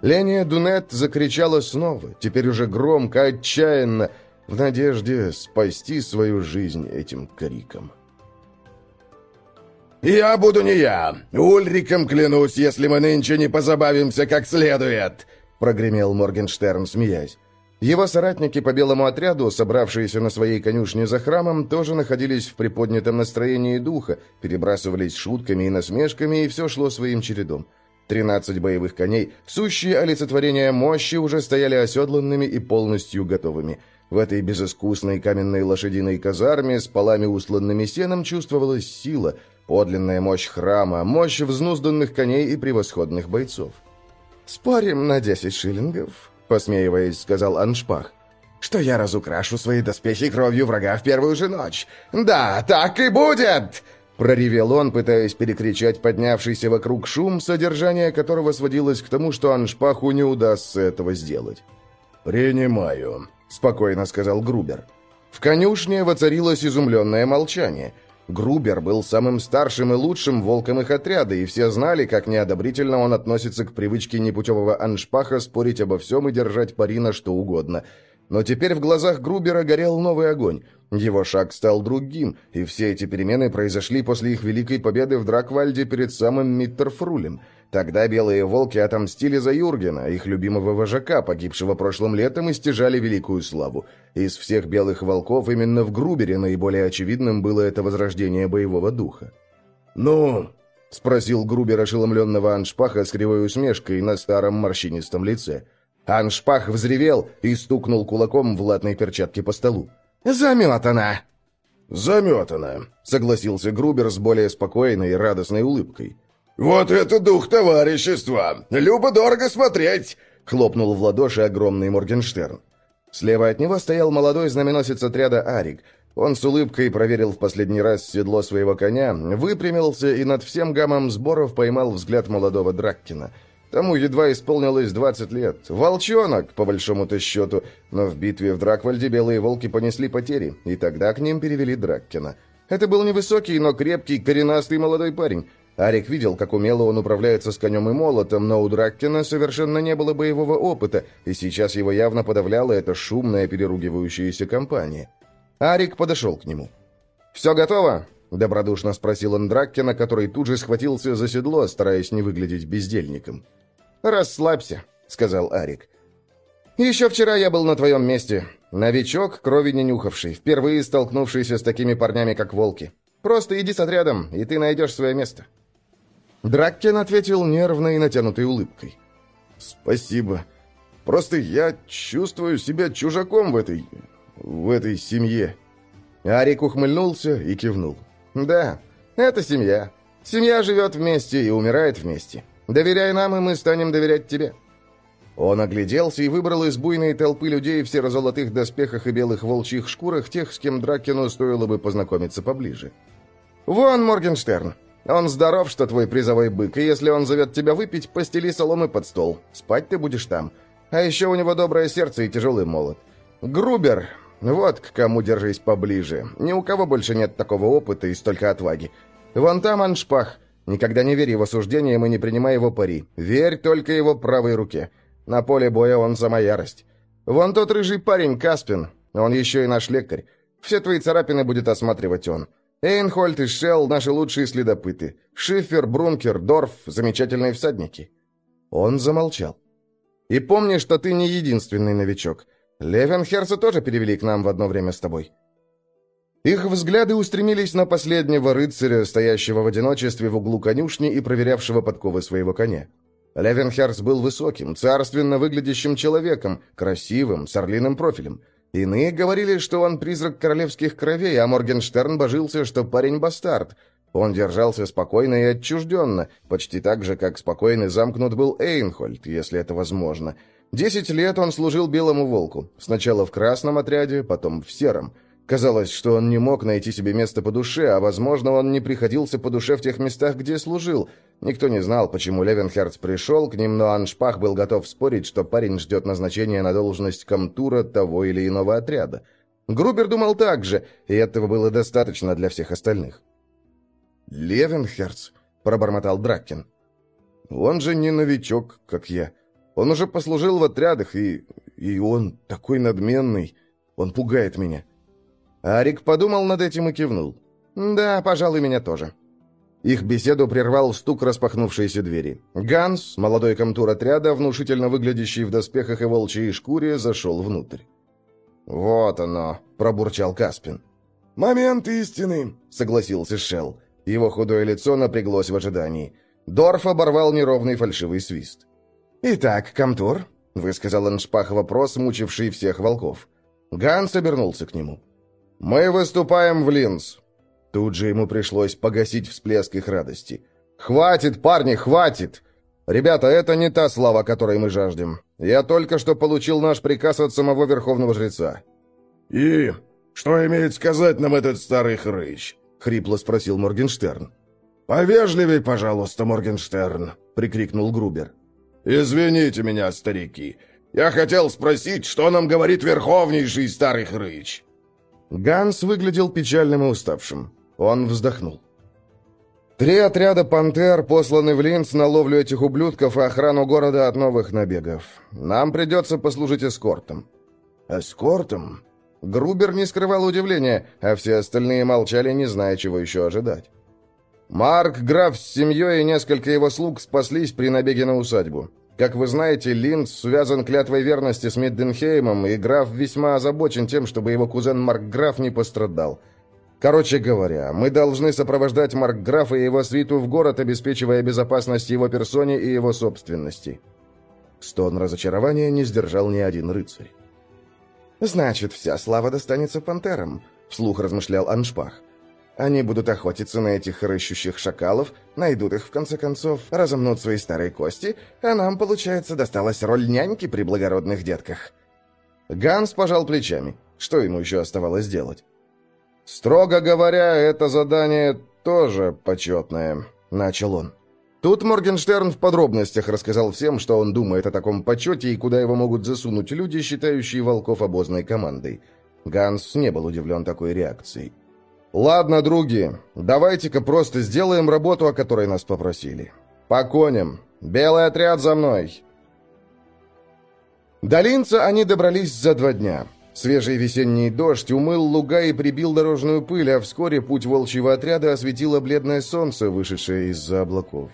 [SPEAKER 1] Ления Дунет закричала снова, теперь уже громко, отчаянно, в надежде спасти свою жизнь этим криком.
[SPEAKER 2] «Я буду не я! Ульриком клянусь, если мы нынче не позабавимся как следует!» — прогремел Моргенштерн, смеясь.
[SPEAKER 1] Его соратники по белому отряду, собравшиеся на своей конюшне за храмом, тоже находились в приподнятом настроении духа, перебрасывались шутками и насмешками, и все шло своим чередом. Тринадцать боевых коней, сущие олицетворения мощи, уже стояли оседланными и полностью готовыми. В этой безыскусной каменной лошадиной казарме с полами усланными сеном чувствовалась сила, подлинная мощь храма, мощь взнузданных коней и превосходных бойцов. «Спорим на десять шиллингов?» Посмеиваясь, сказал Аншпах. «Что я разукрашу свои доспехи кровью врага в первую же ночь. Да, так и будет!» Проревел он, пытаясь перекричать поднявшийся вокруг шум, содержание которого сводилось к тому, что Аншпаху не удастся этого сделать.
[SPEAKER 2] «Принимаю», — спокойно сказал Грубер.
[SPEAKER 1] В конюшне воцарилось изумленное молчание — Грубер был самым старшим и лучшим волком их отряда, и все знали, как неодобрительно он относится к привычке непутевого аншпаха спорить обо всем и держать пари на что угодно. Но теперь в глазах Грубера горел новый огонь. Его шаг стал другим, и все эти перемены произошли после их великой победы в Драквальде перед самым Миттерфрулем — Тогда белые волки отомстили за Юргена, их любимого вожака, погибшего прошлым летом, и стяжали великую славу. Из всех белых волков именно в Грубере наиболее очевидным было это возрождение боевого духа.
[SPEAKER 2] «Ну?»
[SPEAKER 1] — спросил Грубер ошеломленного Аншпаха с кривой усмешкой на старом морщинистом лице. Аншпах взревел и стукнул кулаком в латной перчатке по столу. «Заметана!»
[SPEAKER 2] «Заметана», — согласился Грубер с более спокойной и радостной улыбкой.
[SPEAKER 3] «Вот это дух товарищества! Любо-дорого смотреть!»
[SPEAKER 1] — хлопнул в ладоши огромный Моргенштерн. Слева от него стоял молодой знаменосец отряда Арик. Он с улыбкой проверил в последний раз седло своего коня, выпрямился и над всем гаммом сборов поймал взгляд молодого Драккина. Тому едва исполнилось 20 лет. Волчонок, по большому-то счету, но в битве в Драквальде белые волки понесли потери, и тогда к ним перевели Драккина. Это был невысокий, но крепкий, коренастый молодой парень. Арик видел, как умело он управляется с конем и молотом, но у Драккина совершенно не было боевого опыта, и сейчас его явно подавляла эта шумная переругивающаяся компания. Арик подошел к нему. «Все готово?» — добродушно спросил он Драккина, который тут же схватился за седло, стараясь не выглядеть бездельником. «Расслабься», — сказал Арик. «Еще вчера я был на твоем месте. Новичок, крови не нюхавший, впервые столкнувшийся с такими парнями, как волки. Просто иди с отрядом, и ты найдешь свое место». Драккен ответил нервной и натянутой улыбкой.
[SPEAKER 2] «Спасибо. Просто я чувствую себя чужаком в этой... в этой семье».
[SPEAKER 1] Арик ухмыльнулся и кивнул. «Да, это семья. Семья живет вместе и умирает вместе. Доверяй нам, и мы станем доверять тебе». Он огляделся и выбрал из буйной толпы людей в серо-золотых доспехах и белых волчьих шкурах тех, с кем Дракину стоило бы познакомиться поближе. «Вон Моргенштерн. Он здоров, что твой призовой бык, и если он зовет тебя выпить, постели соломы под стол. Спать ты будешь там. А еще у него доброе сердце и тяжелый молот. Грубер. Вот к кому держись поближе. Ни у кого больше нет такого опыта и столько отваги. Вон там Аншпах. Никогда не верь его суждениям и не принимай его пари. Верь только его правой руке. На поле боя он сама ярость. Вон тот рыжий парень, Каспин. Он еще и наш лекарь. Все твои царапины будет осматривать он. Эйнхольд и Шелл — наши лучшие следопыты. Шифер, Брункер, Дорф — замечательные всадники». Он замолчал. «И помни, что ты не единственный новичок. Левенхерца тоже перевели к нам в одно время с тобой». Их взгляды устремились на последнего рыцаря, стоящего в одиночестве в углу конюшни и проверявшего подковы своего коня. Левенхерц был высоким, царственно выглядящим человеком, красивым, с орлиным профилем — Иные говорили, что он призрак королевских кровей, а Моргенштерн божился, что парень бастард. Он держался спокойно и отчужденно, почти так же, как спокойно замкнут был Эйнхольд, если это возможно. Десять лет он служил Белому Волку, сначала в красном отряде, потом в сером. Казалось, что он не мог найти себе место по душе, а, возможно, он не приходился по душе в тех местах, где служил. Никто не знал, почему Левенхерц пришел к ним, но Аншпах был готов спорить, что парень ждет назначения на должность комтура того или иного отряда. Грубер думал так же, и этого было достаточно для всех остальных.
[SPEAKER 2] «Левенхерц», — пробормотал Драккин. «Он же не новичок, как я. Он уже послужил в отрядах, и... и он такой надменный. Он пугает меня».
[SPEAKER 1] Арик подумал над этим и кивнул. «Да, пожалуй, меня тоже». Их беседу прервал стук распахнувшейся двери. Ганс, молодой комтур отряда, внушительно выглядящий в доспехах и волчьей шкуре, зашел внутрь. «Вот оно», — пробурчал Каспин.
[SPEAKER 2] «Момент истины», — согласился Шелл. Его худое лицо напряглось в ожидании. Дорф оборвал неровный фальшивый свист.
[SPEAKER 1] «Итак, Комтур», — высказал Аншпах вопрос, мучивший всех волков. Ганс обернулся к нему. «Мы выступаем в Линз». Тут же ему пришлось погасить всплеск их радости. «Хватит, парни, хватит! Ребята, это не та слава, которой мы жаждем. Я только что получил наш приказ от самого Верховного Жреца».
[SPEAKER 3] «И что имеет сказать нам этот старый хрыч?»
[SPEAKER 1] — хрипло спросил Моргенштерн.
[SPEAKER 3] «Повежливей, пожалуйста, Моргенштерн», — прикрикнул Грубер. «Извините меня, старики. Я хотел спросить, что нам говорит верховнейший старый хрыч?»
[SPEAKER 1] Ганс выглядел печальным и уставшим. Он вздохнул. «Три отряда «Пантер» посланы в Линц на ловлю этих ублюдков и охрану города от новых набегов. Нам придется послужить эскортом».
[SPEAKER 3] «Эскортом?»
[SPEAKER 1] Грубер не скрывал удивления, а все остальные молчали, не зная, чего еще ожидать. Марк, граф с семьей и несколько его слуг спаслись при набеге на усадьбу. Как вы знаете, Линд связан клятвой верности с Мидденхеймом, и граф весьма озабочен тем, чтобы его кузен Марк Граф не пострадал. Короче говоря, мы должны сопровождать Марк Графа и его свиту в город, обеспечивая безопасность его персоне и его собственности. Стон разочарования не сдержал ни один рыцарь. «Значит, вся слава достанется пантерам», — вслух размышлял Аншпах. Они будут охотиться на этих рыщущих шакалов, найдут их в конце концов, разомнут свои старые кости, а нам, получается, досталась роль няньки при благородных детках. Ганс пожал плечами. Что ему еще оставалось делать? «Строго говоря, это задание тоже почетное», — начал он. Тут Моргенштерн в подробностях рассказал всем, что он думает о таком почете и куда его могут засунуть люди, считающие волков обозной командой. Ганс не был удивлен такой реакцией. «Ладно, други, давайте-ка просто сделаем работу, о которой нас попросили. По коням. Белый отряд за мной!» До Линца они добрались за два дня. Свежий весенний дождь умыл луга и прибил дорожную пыль, а вскоре путь волчьего отряда осветило бледное солнце, вышедшее из-за облаков.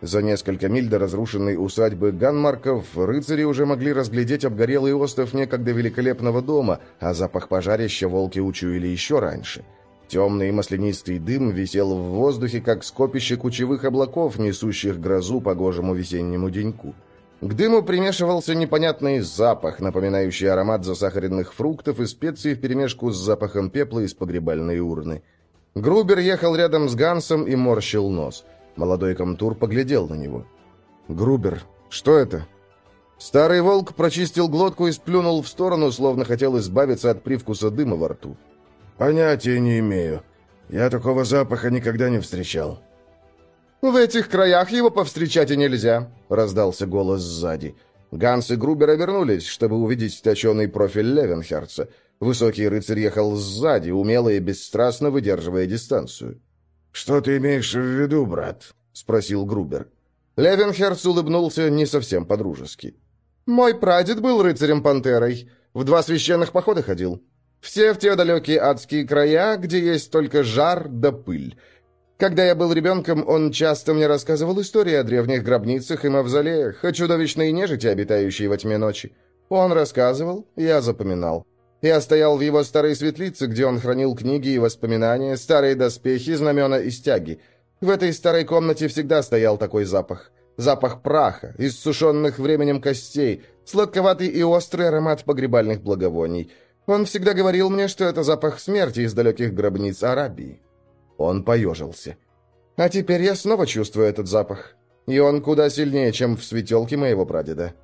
[SPEAKER 1] За несколько миль до разрушенной усадьбы Ганмарков рыцари уже могли разглядеть обгорелый остров некогда великолепного дома, а запах пожарища волки учуяли еще раньше – Темный маслянистый дым висел в воздухе, как скопище кучевых облаков, несущих грозу погожему весеннему деньку. К дыму примешивался непонятный запах, напоминающий аромат засахаренных фруктов и специй вперемешку с запахом пепла из погребальной урны. Грубер ехал рядом с Гансом и морщил нос. Молодой комтур поглядел на него. «Грубер, что это?» Старый волк прочистил глотку и сплюнул в сторону, словно хотел избавиться от привкуса дыма во рту.
[SPEAKER 2] «Понятия не имею. Я такого запаха никогда не встречал».
[SPEAKER 1] «В этих краях его повстречать и нельзя», — раздался голос сзади. Ганс и Грубер обернулись, чтобы увидеть точеный профиль Левенхерца. Высокий рыцарь ехал сзади, умело и бесстрастно выдерживая дистанцию.
[SPEAKER 2] «Что ты имеешь в виду, брат?» — спросил Грубер.
[SPEAKER 1] Левенхерц улыбнулся не совсем по-дружески. «Мой прадед был рыцарем-пантерой. В два священных похода ходил. Все в те далекие адские края, где есть только жар да пыль. Когда я был ребенком, он часто мне рассказывал истории о древних гробницах и мавзолеях, о чудовищной нежити, обитающей во тьме ночи. Он рассказывал, я запоминал. Я стоял в его старой светлице, где он хранил книги и воспоминания, старые доспехи, знамена и стяги. В этой старой комнате всегда стоял такой запах. Запах праха, иссушенных временем костей, сладковатый и острый аромат погребальных благовоний. Он всегда говорил мне, что это запах смерти из далеких гробниц Арабии. Он поежился. А теперь я снова чувствую этот запах. И он куда сильнее, чем в светелке моего прадеда.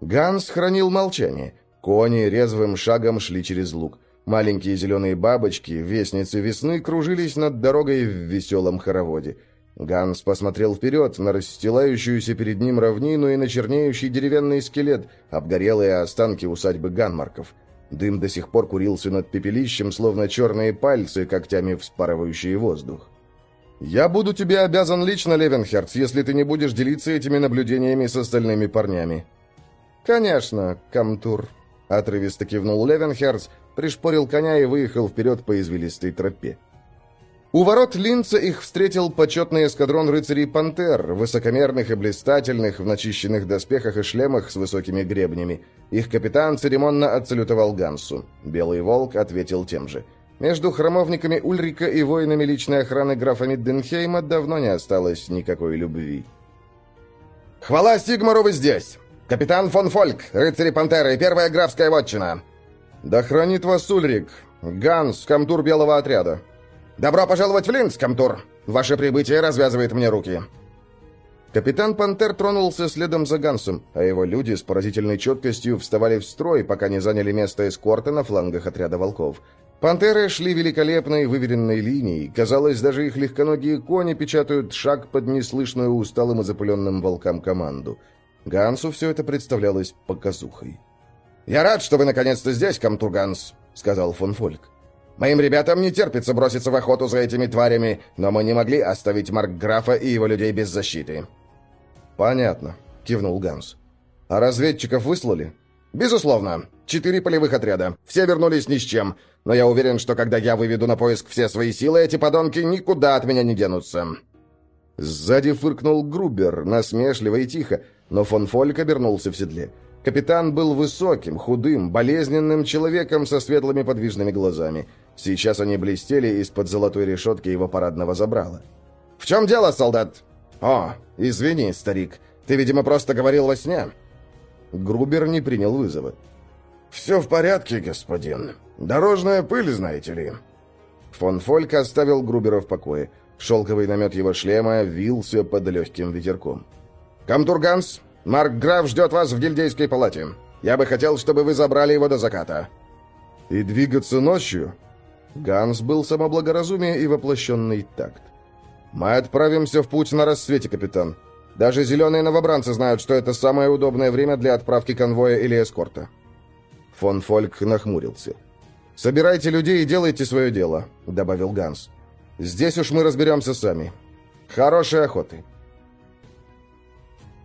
[SPEAKER 1] Ганс хранил молчание. Кони резвым шагом шли через луг. Маленькие зеленые бабочки, вестницы весны, кружились над дорогой в веселом хороводе. Ганс посмотрел вперед на расстилающуюся перед ним равнину и на чернеющий деревянный скелет, обгорелые останки усадьбы Ганмарков — Дым до сих пор курился над пепелищем, словно черные пальцы, когтями вспарывающие воздух. «Я буду тебе обязан лично, Левенхерц, если ты не будешь делиться этими наблюдениями с остальными парнями». «Конечно, Камтур», — отрывисто кивнул Левенхерц, пришпорил коня и выехал вперед по извилистой тропе. У ворот Линца их встретил почетный эскадрон рыцарей «Пантер», высокомерных и блистательных, в начищенных доспехах и шлемах с высокими гребнями. Их капитан церемонно отсалютовал Гансу. Белый волк ответил тем же. Между храмовниками Ульрика и воинами личной охраны графа Мидденхейма давно не осталось никакой любви. «Хвала Сигмару вы здесь! Капитан фон Фольк, рыцари Пантеры, первая графская вотчина!» «Да хранит вас Ульрик! Ганс, комтур белого отряда!» «Добро пожаловать в Линск, Камтур! Ваше прибытие развязывает мне руки!» Капитан Пантер тронулся следом за Гансом, а его люди с поразительной четкостью вставали в строй, пока не заняли место эскорта на флангах отряда волков. Пантеры шли великолепной выверенной линией, казалось, даже их легконогие кони печатают шаг под неслышную усталым и запыленным волкам команду. Гансу все это представлялось показухой. «Я рад, что вы наконец-то здесь, Камтур Ганс», — сказал фон Фольк. Моим ребятам не терпится броситься в охоту за этими тварями, но мы не могли оставить Маркграфа и его людей без защиты». «Понятно», — кивнул Ганс. «А разведчиков выслали?» «Безусловно. Четыре полевых отряда. Все вернулись ни с чем. Но я уверен, что когда я выведу на поиск все свои силы, эти подонки никуда от меня не денутся». Сзади фыркнул Грубер, насмешливо и тихо, но фон Фольк обернулся в седле. Капитан был высоким, худым, болезненным человеком со светлыми подвижными глазами. Сейчас они блестели из-под золотой решетки его парадного забрала. «В чем дело, солдат?» «О, извини, старик, ты, видимо, просто говорил во сне». Грубер не принял вызова.
[SPEAKER 2] «Все в порядке, господин. Дорожная пыль, знаете ли».
[SPEAKER 1] Фон Фольк оставил Грубера в покое. Шелковый намет его шлема вился под легким ветерком. «Камтурганс, Марк Граф ждет вас в гильдейской палате. Я бы хотел, чтобы вы забрали его до заката». «И двигаться ночью?» Ганс был самоблагоразумие и воплощенный такт. «Мы отправимся в путь на рассвете, капитан. Даже зеленые новобранцы знают, что это самое удобное время для отправки конвоя или эскорта». Фон Фольк нахмурился. «Собирайте людей и делайте свое дело», — добавил Ганс. «Здесь уж мы разберемся сами. Хорошей охоты».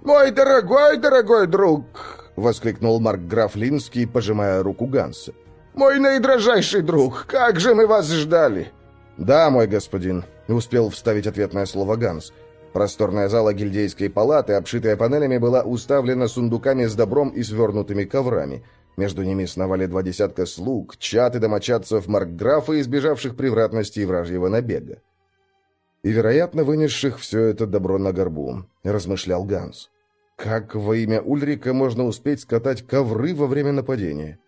[SPEAKER 2] «Мой дорогой, дорогой друг!»
[SPEAKER 1] — воскликнул Марк Граф Линский, пожимая руку Ганса.
[SPEAKER 2] «Мой наидрожайший друг! Как же мы вас ждали!»
[SPEAKER 1] «Да, мой господин», — успел вставить ответное слово Ганс. Просторная зала гильдейской палаты, обшитая панелями, была уставлена сундуками с добром и свернутыми коврами. Между ними сновали два десятка слуг, чат и домочадцев маркграфа, избежавших превратности и вражьего набега. «И, вероятно, вынесших все это добро на горбу», — размышлял Ганс. «Как во имя Ульрика можно успеть скатать ковры во время нападения?»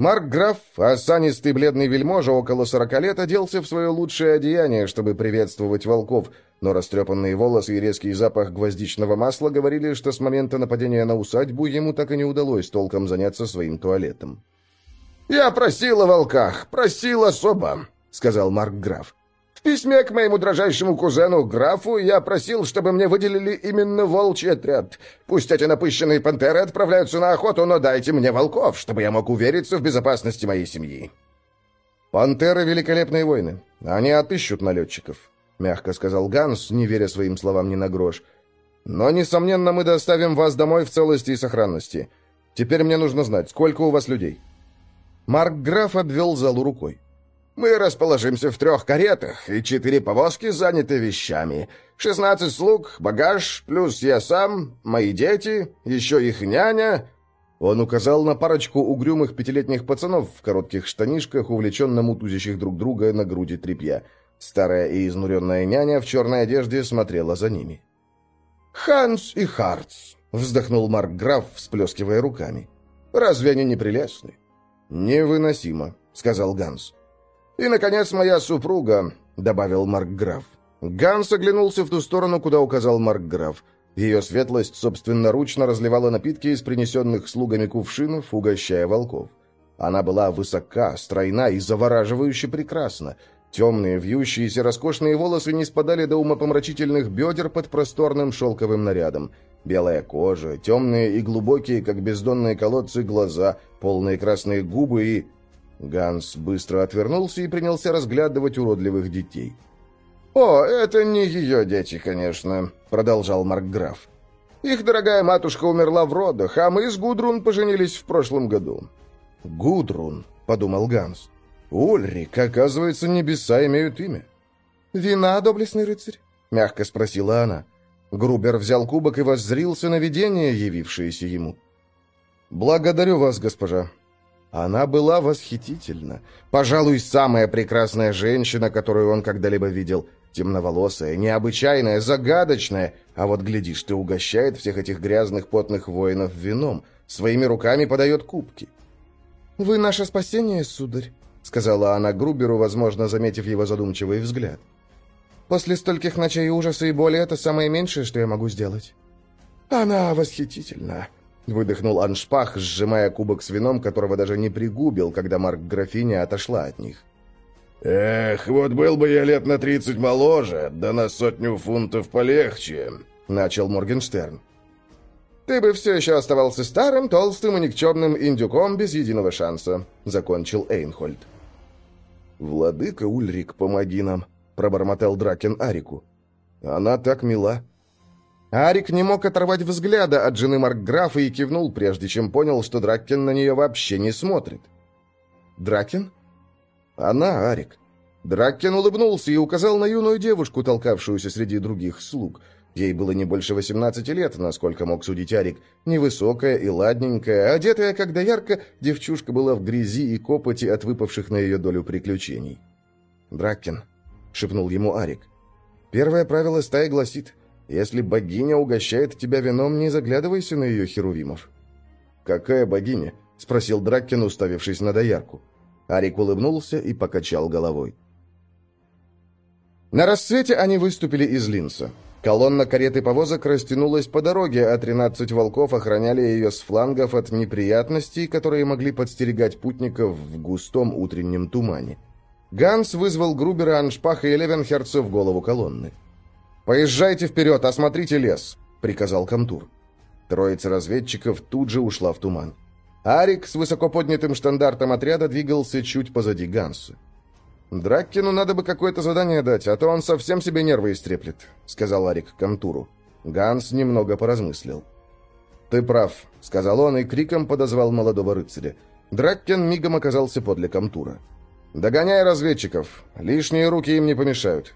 [SPEAKER 1] Марк Граф, осанистый бледный вельможа около сорока лет, оделся в свое лучшее одеяние, чтобы приветствовать волков, но растрепанные волосы и резкий запах гвоздичного масла говорили, что с момента нападения на усадьбу ему так и не удалось толком заняться своим туалетом. «Я просил о волках, просил особо», — сказал Марк Граф. В письме к моему дрожайшему кузену графу я просил, чтобы мне выделили именно волчий отряд. Пусть эти напыщенные пантеры отправляются на охоту, но дайте мне волков, чтобы я мог увериться в безопасности моей семьи». «Пантеры — великолепные воины. Они отыщут налетчиков», — мягко сказал Ганс, не веря своим словам ни на грош. «Но, несомненно, мы доставим вас домой в целости и сохранности. Теперь мне нужно знать, сколько у вас людей?» Марк Граф обвел залу рукой. Мы расположимся в трех каретах, и четыре повозки заняты вещами. Шестнадцать слуг, багаж, плюс я сам, мои дети, еще их няня». Он указал на парочку угрюмых пятилетних пацанов в коротких штанишках, увлеченно мутузящих друг друга на груди тряпья. Старая и изнуренная няня в черной одежде смотрела за ними. «Ханс и Харц», — вздохнул Марк Граф, всплескивая руками. «Разве они не прелестны?» «Невыносимо», — сказал Ганс. «И, наконец, моя супруга», — добавил Маркграф. Ганс оглянулся в ту сторону, куда указал Маркграф. Ее светлость собственноручно разливала напитки из принесенных слугами кувшинов, угощая волков. Она была высока, стройна и завораживающе прекрасна. Темные, вьющиеся, роскошные волосы не спадали до умопомрачительных бедер под просторным шелковым нарядом. Белая кожа, темные и глубокие, как бездонные колодцы, глаза, полные красные губы и Ганс быстро отвернулся и принялся разглядывать уродливых детей. «О, это не ее дети, конечно», — продолжал Маркграф. «Их дорогая матушка умерла в родах, а мы с Гудрун поженились в прошлом году». «Гудрун», — подумал Ганс. «Ульрик, оказывается, небеса имеют имя». «Вина, доблестный рыцарь?» — мягко спросила она. Грубер взял кубок и воззрился на видение, явившееся ему. «Благодарю вас, госпожа. Она была восхитительна. Пожалуй, самая прекрасная женщина, которую он когда-либо видел. Темноволосая, необычайная, загадочная. А вот, глядишь, ты угощает всех этих грязных потных воинов вином. Своими руками подает кубки. «Вы наше спасение, сударь», — сказала она Груберу, возможно, заметив его задумчивый взгляд. «После стольких ночей ужаса и боли это самое меньшее, что я могу сделать». «Она восхитительна», Выдохнул Аншпах, сжимая кубок с вином, которого даже не пригубил, когда Марк графиня отошла от них.
[SPEAKER 3] «Эх, вот был бы я лет на тридцать моложе, да на сотню фунтов полегче», — начал Моргенштерн.
[SPEAKER 1] «Ты бы все еще оставался старым, толстым и никчемным индюком без единого шанса», — закончил Эйнхольд.
[SPEAKER 2] «Владыка Ульрик, помоги нам», — пробормотал Дракен Арику. «Она так мила».
[SPEAKER 1] Арик не мог оторвать взгляда от жены Маркграфа и кивнул, прежде чем понял, что Дракен на нее вообще не смотрит. «Дракен?» «Она, Арик». Дракен улыбнулся и указал на юную девушку, толкавшуюся среди других слуг. Ей было не больше 18 лет, насколько мог судить Арик. Невысокая и ладненькая, одетая когда ярко, девчушка была в грязи и копоти от выпавших на ее долю приключений. «Дракен», — шепнул ему Арик. «Первое правило стаи гласит, если богиня угощает тебя вином, не заглядывайся на ее херувимов». «Какая богиня?» — спросил Драккин, уставившись на доярку. Арик улыбнулся и покачал головой. На рассвете они выступили из Линса. Колонна карет и повозок растянулась по дороге, а тринадцать волков охраняли ее с флангов от неприятностей, которые могли подстерегать путников в густом утреннем тумане. Ганс вызвал Грубера, Аншпаха и Левенхерца в голову колонны. «Поезжайте вперед, осмотрите лес», — приказал Камтур. Троица разведчиков тут же ушла в туман. Арик с высоко поднятым штандартом отряда двигался чуть позади Ганса. «Драккину надо бы какое-то задание дать, а то он совсем себе нервы истреплет», — сказал Арик Камтуру. Ганс немного поразмыслил. «Ты прав», — сказал он и криком подозвал молодого рыцаря. Драккен мигом оказался подле Камтура. «Догоняй разведчиков. Лишние руки им не помешают.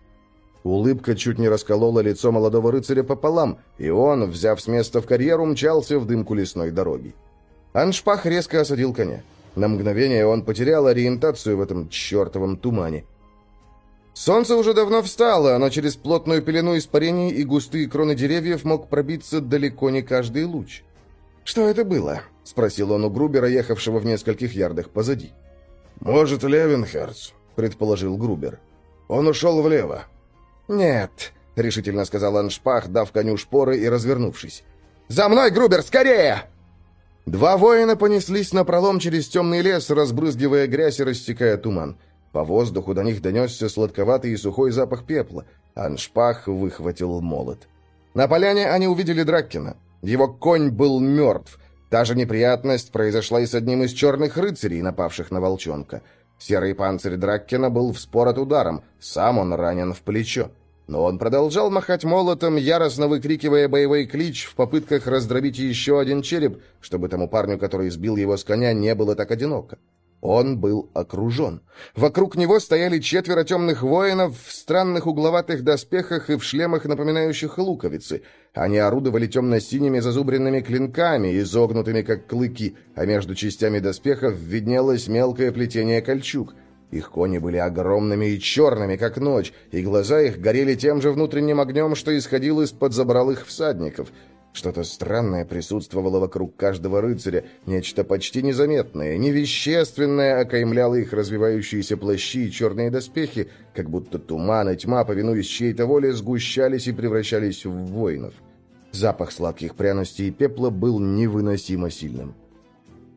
[SPEAKER 1] Улыбка чуть не расколола лицо молодого рыцаря пополам, и он, взяв с места в карьеру, мчался в дымку лесной дороги. Аншпах резко осадил коня. На мгновение он потерял ориентацию в этом чертовом тумане. Солнце уже давно встало, но через плотную пелену испарений и густые кроны деревьев мог пробиться далеко не каждый луч. «Что это было?» — спросил он у Грубера, ехавшего в нескольких ярдах позади.
[SPEAKER 3] «Может, Левенхерц», — предположил Грубер. «Он ушел влево».
[SPEAKER 1] «Нет», — решительно сказал Аншпах, дав коню шпоры и развернувшись. «За мной, Грубер, скорее!» Два воина понеслись на пролом через темный лес, разбрызгивая грязь и рассекая туман. По воздуху до них донесся сладковатый и сухой запах пепла. Аншпах выхватил молот. На поляне они увидели Драккина. Его конь был мертв. Та же неприятность произошла и с одним из черных рыцарей, напавших на волчонка. Серый панцирь Драккина был вспорот ударом, сам он ранен в плечо. Но он продолжал махать молотом, яростно выкрикивая боевой клич в попытках раздробить еще один череп, чтобы тому парню, который сбил его с коня, не было так одиноко. Он был окружен. Вокруг него стояли четверо темных воинов в странных угловатых доспехах и в шлемах, напоминающих луковицы. Они орудовали темно-синими зазубренными клинками, изогнутыми как клыки, а между частями доспехов виднелось мелкое плетение кольчуг — их кони были огромными и черными, как ночь, и глаза их горели тем же внутренним огнем, что исходил из-под забралых всадников. Что-то странное присутствовало вокруг каждого рыцаря, нечто почти незаметное, невещественное окаймляло их развивающиеся плащи и черные доспехи, как будто туман и тьма, повинуясь чьей-то воле, сгущались и превращались в воинов. Запах сладких пряностей и пепла был невыносимо сильным.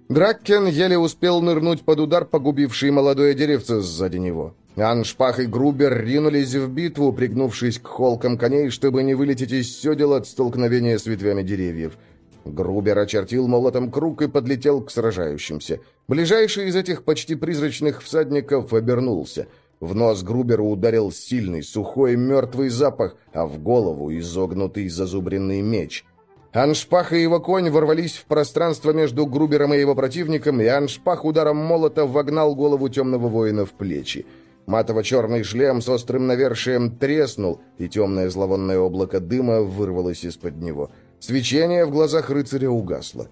[SPEAKER 1] Драккен еле успел нырнуть под удар, погубивший молодое деревце сзади него. Аншпах и Грубер ринулись в битву, пригнувшись к холкам коней, чтобы не вылететь из седел от столкновения с ветвями деревьев. Грубер очертил молотом круг и подлетел к сражающимся. Ближайший из этих почти призрачных всадников обернулся. В нос Груберу ударил сильный, сухой, мертвый запах, а в голову изогнутый зазубренный меч — Аншпах и его конь ворвались в пространство между Грубером и его противником, и Аншпах ударом молота вогнал голову темного воина в плечи. Матово-черный шлем с острым навершием треснул, и темное зловонное облако дыма вырвалось из-под него. Свечение в глазах рыцаря угасло.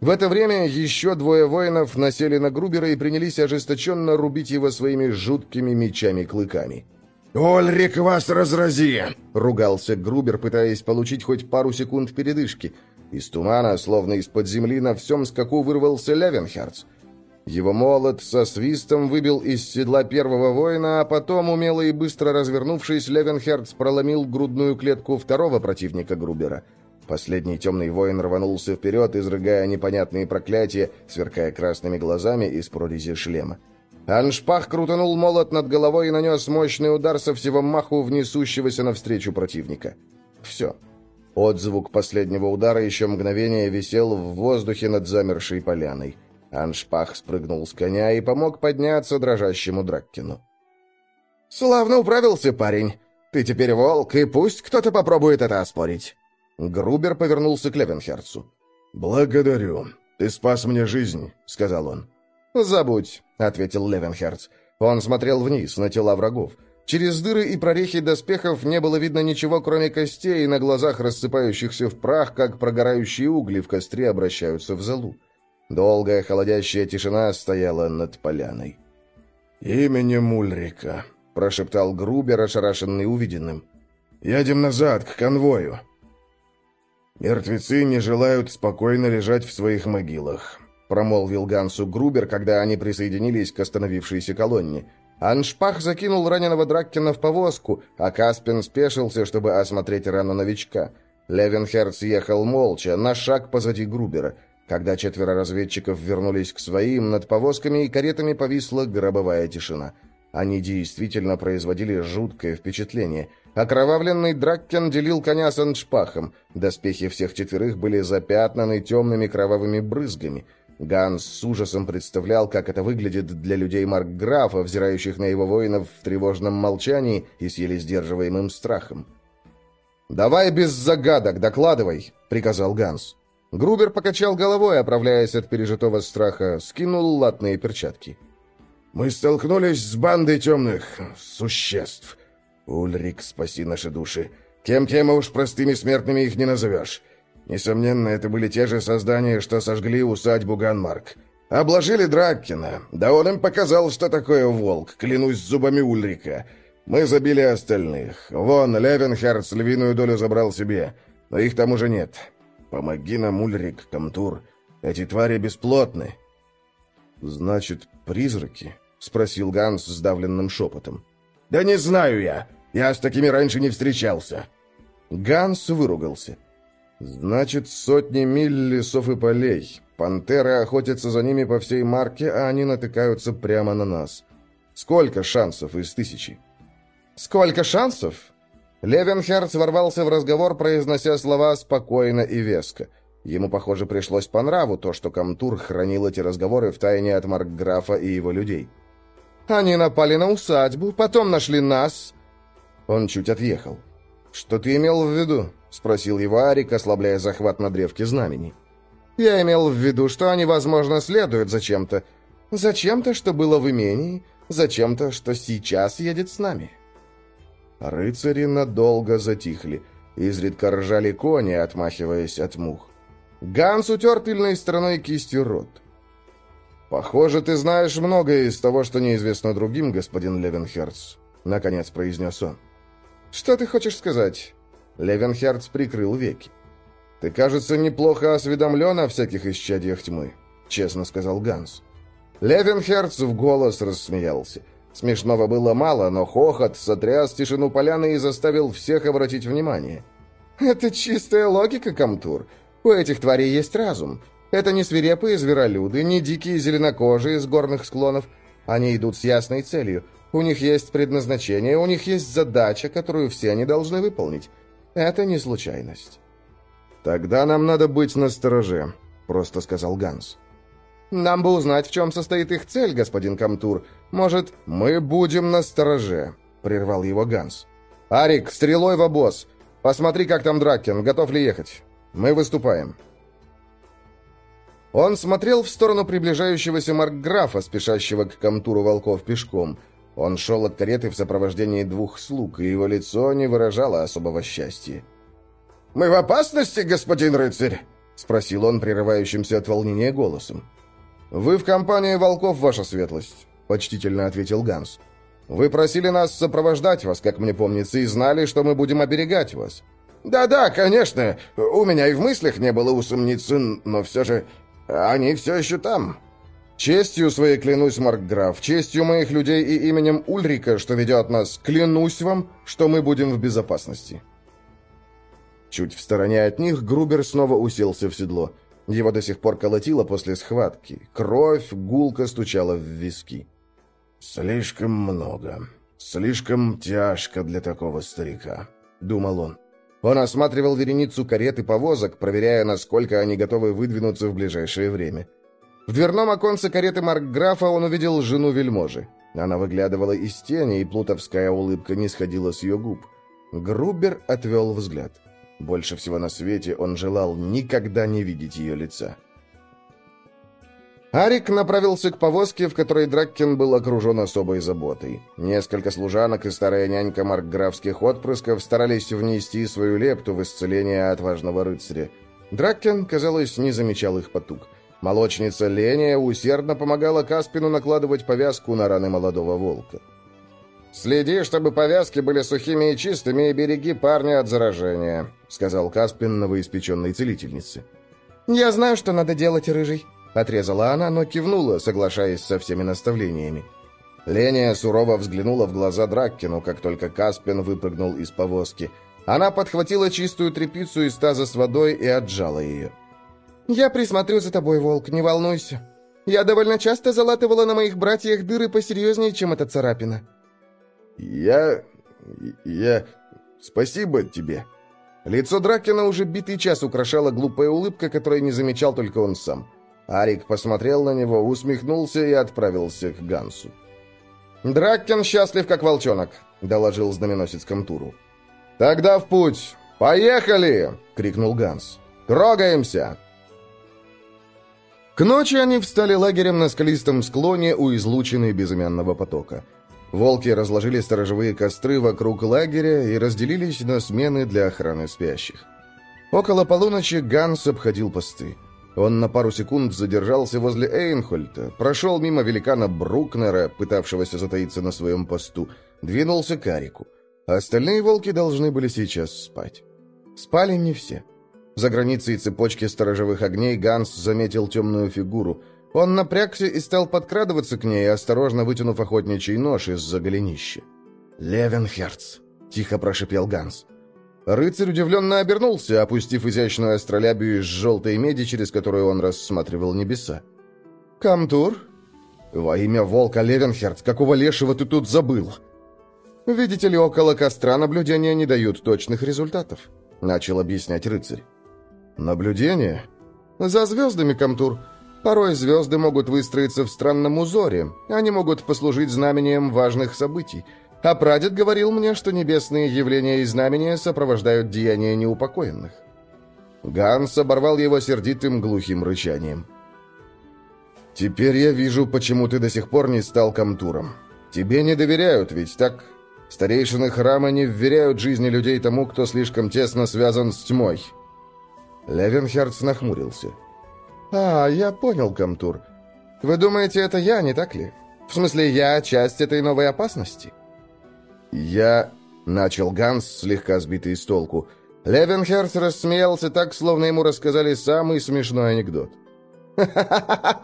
[SPEAKER 1] В это время еще двое воинов насели на Грубера и принялись ожесточенно рубить его своими жуткими мечами-клыками.
[SPEAKER 3] «Ольрик, вас разрази!»
[SPEAKER 1] — ругался Грубер, пытаясь получить хоть пару секунд передышки. Из тумана, словно из-под земли, на всем скаку вырвался Левенхерц. Его молот со свистом выбил из седла первого воина, а потом, умело и быстро развернувшись, Левенхерц проломил грудную клетку второго противника Грубера. Последний темный воин рванулся вперед, изрыгая непонятные проклятия, сверкая красными глазами из прорези шлема. Аншпах крутанул молот над головой и нанес мощный удар со всего маху в несущегося навстречу противника. Все. Отзвук последнего удара еще мгновение висел в воздухе над замершей поляной. Аншпах спрыгнул с коня и помог подняться дрожащему Драккину. «Славно управился, парень. Ты теперь волк, и пусть кто-то попробует это оспорить». Грубер повернулся к Левенхерцу.
[SPEAKER 3] «Благодарю. Ты спас мне жизнь», — сказал он.
[SPEAKER 1] «Забудь», — ответил Левенхерц. Он смотрел вниз, на тела врагов. Через дыры и прорехи доспехов не было видно ничего, кроме костей, на глазах рассыпающихся в прах, как прогорающие угли в костре обращаются в золу. Долгая холодящая тишина стояла над поляной.
[SPEAKER 3] «Именем Ульрика», — прошептал Грубер, ошарашенный увиденным. «Едем назад, к конвою». Мертвецы не желают спокойно лежать в своих могилах промолвил Гансу Грубер, когда они присоединились к остановившейся колонне. Аншпах закинул раненого Драккина в повозку, а Каспин спешился, чтобы осмотреть рану новичка. Левенхерц ехал молча, на шаг позади Грубера. Когда четверо разведчиков вернулись к своим, над повозками и каретами повисла гробовая тишина. Они действительно производили жуткое впечатление. Окровавленный Драккен делил коня с аншпахом. Доспехи всех четверых были запятнаны темными кровавыми брызгами — Ганс с ужасом представлял, как это выглядит для людей Маркграфа, взирающих на его воинов в тревожном молчании и с еле сдерживаемым страхом. «Давай без загадок, докладывай», — приказал Ганс. Грубер покачал головой, оправляясь от пережитого страха, скинул латные перчатки. «Мы столкнулись с бандой темных существ. Ульрик, спаси наши души. Кем-кем, уж простыми смертными их не назовешь. Несомненно, это были те же создания, что сожгли усадьбу Ганмарк. Обложили Драккина. Да он им показал, что такое волк, клянусь зубами Ульрика. Мы забили остальных. Вон, Левенхерц львиную долю забрал себе. Но их там уже нет. Помоги нам, Ульрик, Камтур. Эти твари бесплотны.
[SPEAKER 1] Значит, призраки? Спросил Ганс сдавленным шепотом.
[SPEAKER 3] Да не знаю я. Я с такими раньше не встречался.
[SPEAKER 1] Ганс выругался. Значит, сотни миль лесов и полей. Пантеры охотятся за ними по всей марке, а они натыкаются прямо на нас. Сколько шансов из тысячи? Сколько шансов? Левенхерц ворвался в разговор, произнося слова спокойно и веско. Ему, похоже, пришлось по нраву то, что Камтур хранил эти разговоры в тайне от Маркграфа и его людей. «Они напали на усадьбу, потом нашли нас». Он чуть отъехал. «Что ты имел в виду?» — спросил его Арик, ослабляя захват на древке знамени. «Я имел в виду, что они, возможно, следуют за чем-то. За чем-то, что было в имении, за чем-то, что сейчас едет с нами». Рыцари надолго затихли. Изредка ржали кони, отмахиваясь от мух. Ганс утер тыльной стороной кисти рот. «Похоже, ты знаешь многое из того, что неизвестно другим, господин Левенхерц», — наконец произнес он. «Что ты хочешь сказать?» Левенхерц прикрыл веки. «Ты, кажется, неплохо осведомлен о всяких исчадиях тьмы», — честно сказал Ганс. Левенхерц в голос рассмеялся. Смешного было мало, но хохот сотряс тишину поляны и заставил всех обратить внимание. «Это чистая логика, Камтур. У этих тварей есть разум. Это не свирепые зверолюды, не дикие зеленокожие с горных склонов. Они идут с ясной целью. У них есть предназначение, у них есть задача, которую все они должны выполнить. Это не случайность». «Тогда нам надо быть настороже», — просто сказал Ганс. «Нам бы узнать, в чем состоит их цель, господин Камтур. Может, мы будем на стороже?» — прервал его Ганс. «Арик, стрелой в обоз. Посмотри, как там Дракен, готов ли ехать. Мы выступаем». Он смотрел в сторону приближающегося маркграфа, спешащего к Камтуру волков пешком. Он шел от кареты в сопровождении двух слуг, и его лицо не выражало особого счастья.
[SPEAKER 3] «Мы в опасности, господин рыцарь?» — спросил он прерывающимся от волнения голосом.
[SPEAKER 1] «Вы в компании волков, ваша светлость», — почтительно ответил Ганс. «Вы просили нас сопровождать вас, как мне помнится, и знали, что мы будем оберегать вас».
[SPEAKER 3] «Да-да, конечно. У меня и в мыслях не было усомниться, но все же они все еще там».
[SPEAKER 1] «Честью своей клянусь, Маркграф, честью моих людей и именем Ульрика, что ведет нас, клянусь вам, что мы будем в безопасности». Чуть в стороне от них Грубер снова уселся в седло. Его до сих пор колотило после схватки. Кровь гулко стучала в виски.
[SPEAKER 3] «Слишком много. Слишком тяжко для такого старика», — думал он.
[SPEAKER 1] Он осматривал вереницу карет и повозок, проверяя, насколько они готовы выдвинуться в ближайшее время. В дверном оконце кареты Маркграфа он увидел жену вельможи. Она выглядывала из тени, и плутовская улыбка не сходила с ее губ. Грубер отвел взгляд. Больше всего на свете он желал никогда не видеть ее лица. Арик направился к повозке, в которой Драккен был окружен особой заботой. Несколько служанок и старая нянька маркграфских отпрысков старались внести свою лепту в исцеление отважного рыцаря. Драккен, казалось, не замечал их потуг. Молочница Леня усердно помогала Каспину накладывать повязку на раны молодого волка. «Следи, чтобы повязки были сухими и чистыми, и береги парня от заражения», — сказал Каспин новоиспеченной целительнице. «Я знаю, что надо делать, рыжий», Отрезала она, но кивнула, соглашаясь со всеми наставлениями. Леня сурово взглянула в глаза Драккину, как только Каспин выпрыгнул из повозки. Она подхватила чистую тряпицу из таза с водой и отжала ее. «Я присмотрю за тобой, волк, не волнуйся. Я довольно часто залатывала на моих братьях дыры посерьезнее, чем эта царапина».
[SPEAKER 3] «Я... я... спасибо тебе».
[SPEAKER 1] Лицо Дракина уже битый час украшала глупая улыбка, которой не замечал только он сам. Арик посмотрел на него, усмехнулся и отправился к Гансу. «Драккен счастлив, как волчонок», — доложил знаменосец Камтуру. «Тогда в путь! Поехали!» — крикнул Ганс. «Трогаемся!» К ночи они встали лагерем на скалистом склоне у излучины безымянного потока. Волки разложили сторожевые костры вокруг лагеря и разделились на смены для охраны спящих. Около полуночи Ганс обходил посты. Он на пару секунд задержался возле Эйнхольта, прошел мимо великана Брукнера, пытавшегося затаиться на своем посту, двинулся к Арику. Остальные волки должны были сейчас спать. Спали не все. За границей цепочки сторожевых огней Ганс заметил темную фигуру. Он напрягся и стал подкрадываться к ней, осторожно вытянув охотничий нож из-за голенища. «Левенхерц», — тихо прошипел Ганс. Рыцарь удивленно обернулся, опустив изящную астролябию из желтой меди, через которую он рассматривал небеса. «Камтур?» «Во имя волка Левенхерц, какого лешего ты тут забыл?» «Видите ли, около костра наблюдения не дают точных результатов», — начал объяснять рыцарь. «Наблюдение?» «За звездами, Камтур. Порой звезды могут выстроиться в странном узоре. Они могут послужить знамением важных событий. А прадед говорил мне, что небесные явления и знамения сопровождают деяния неупокоенных. Ганс оборвал его сердитым глухим рычанием. «Теперь я вижу, почему ты до сих пор не стал комтуром. Тебе не доверяют, ведь так? Старейшины храма не вверяют жизни людей тому, кто слишком тесно связан с тьмой». Левенхерц нахмурился. «А, я понял, комтур. Вы думаете, это я, не так ли? В смысле, я часть этой новой опасности?» «Я...» — начал Ганс, слегка сбитый с толку. Левенхерц рассмеялся так, словно ему рассказали самый смешной анекдот. «Ха-ха-ха!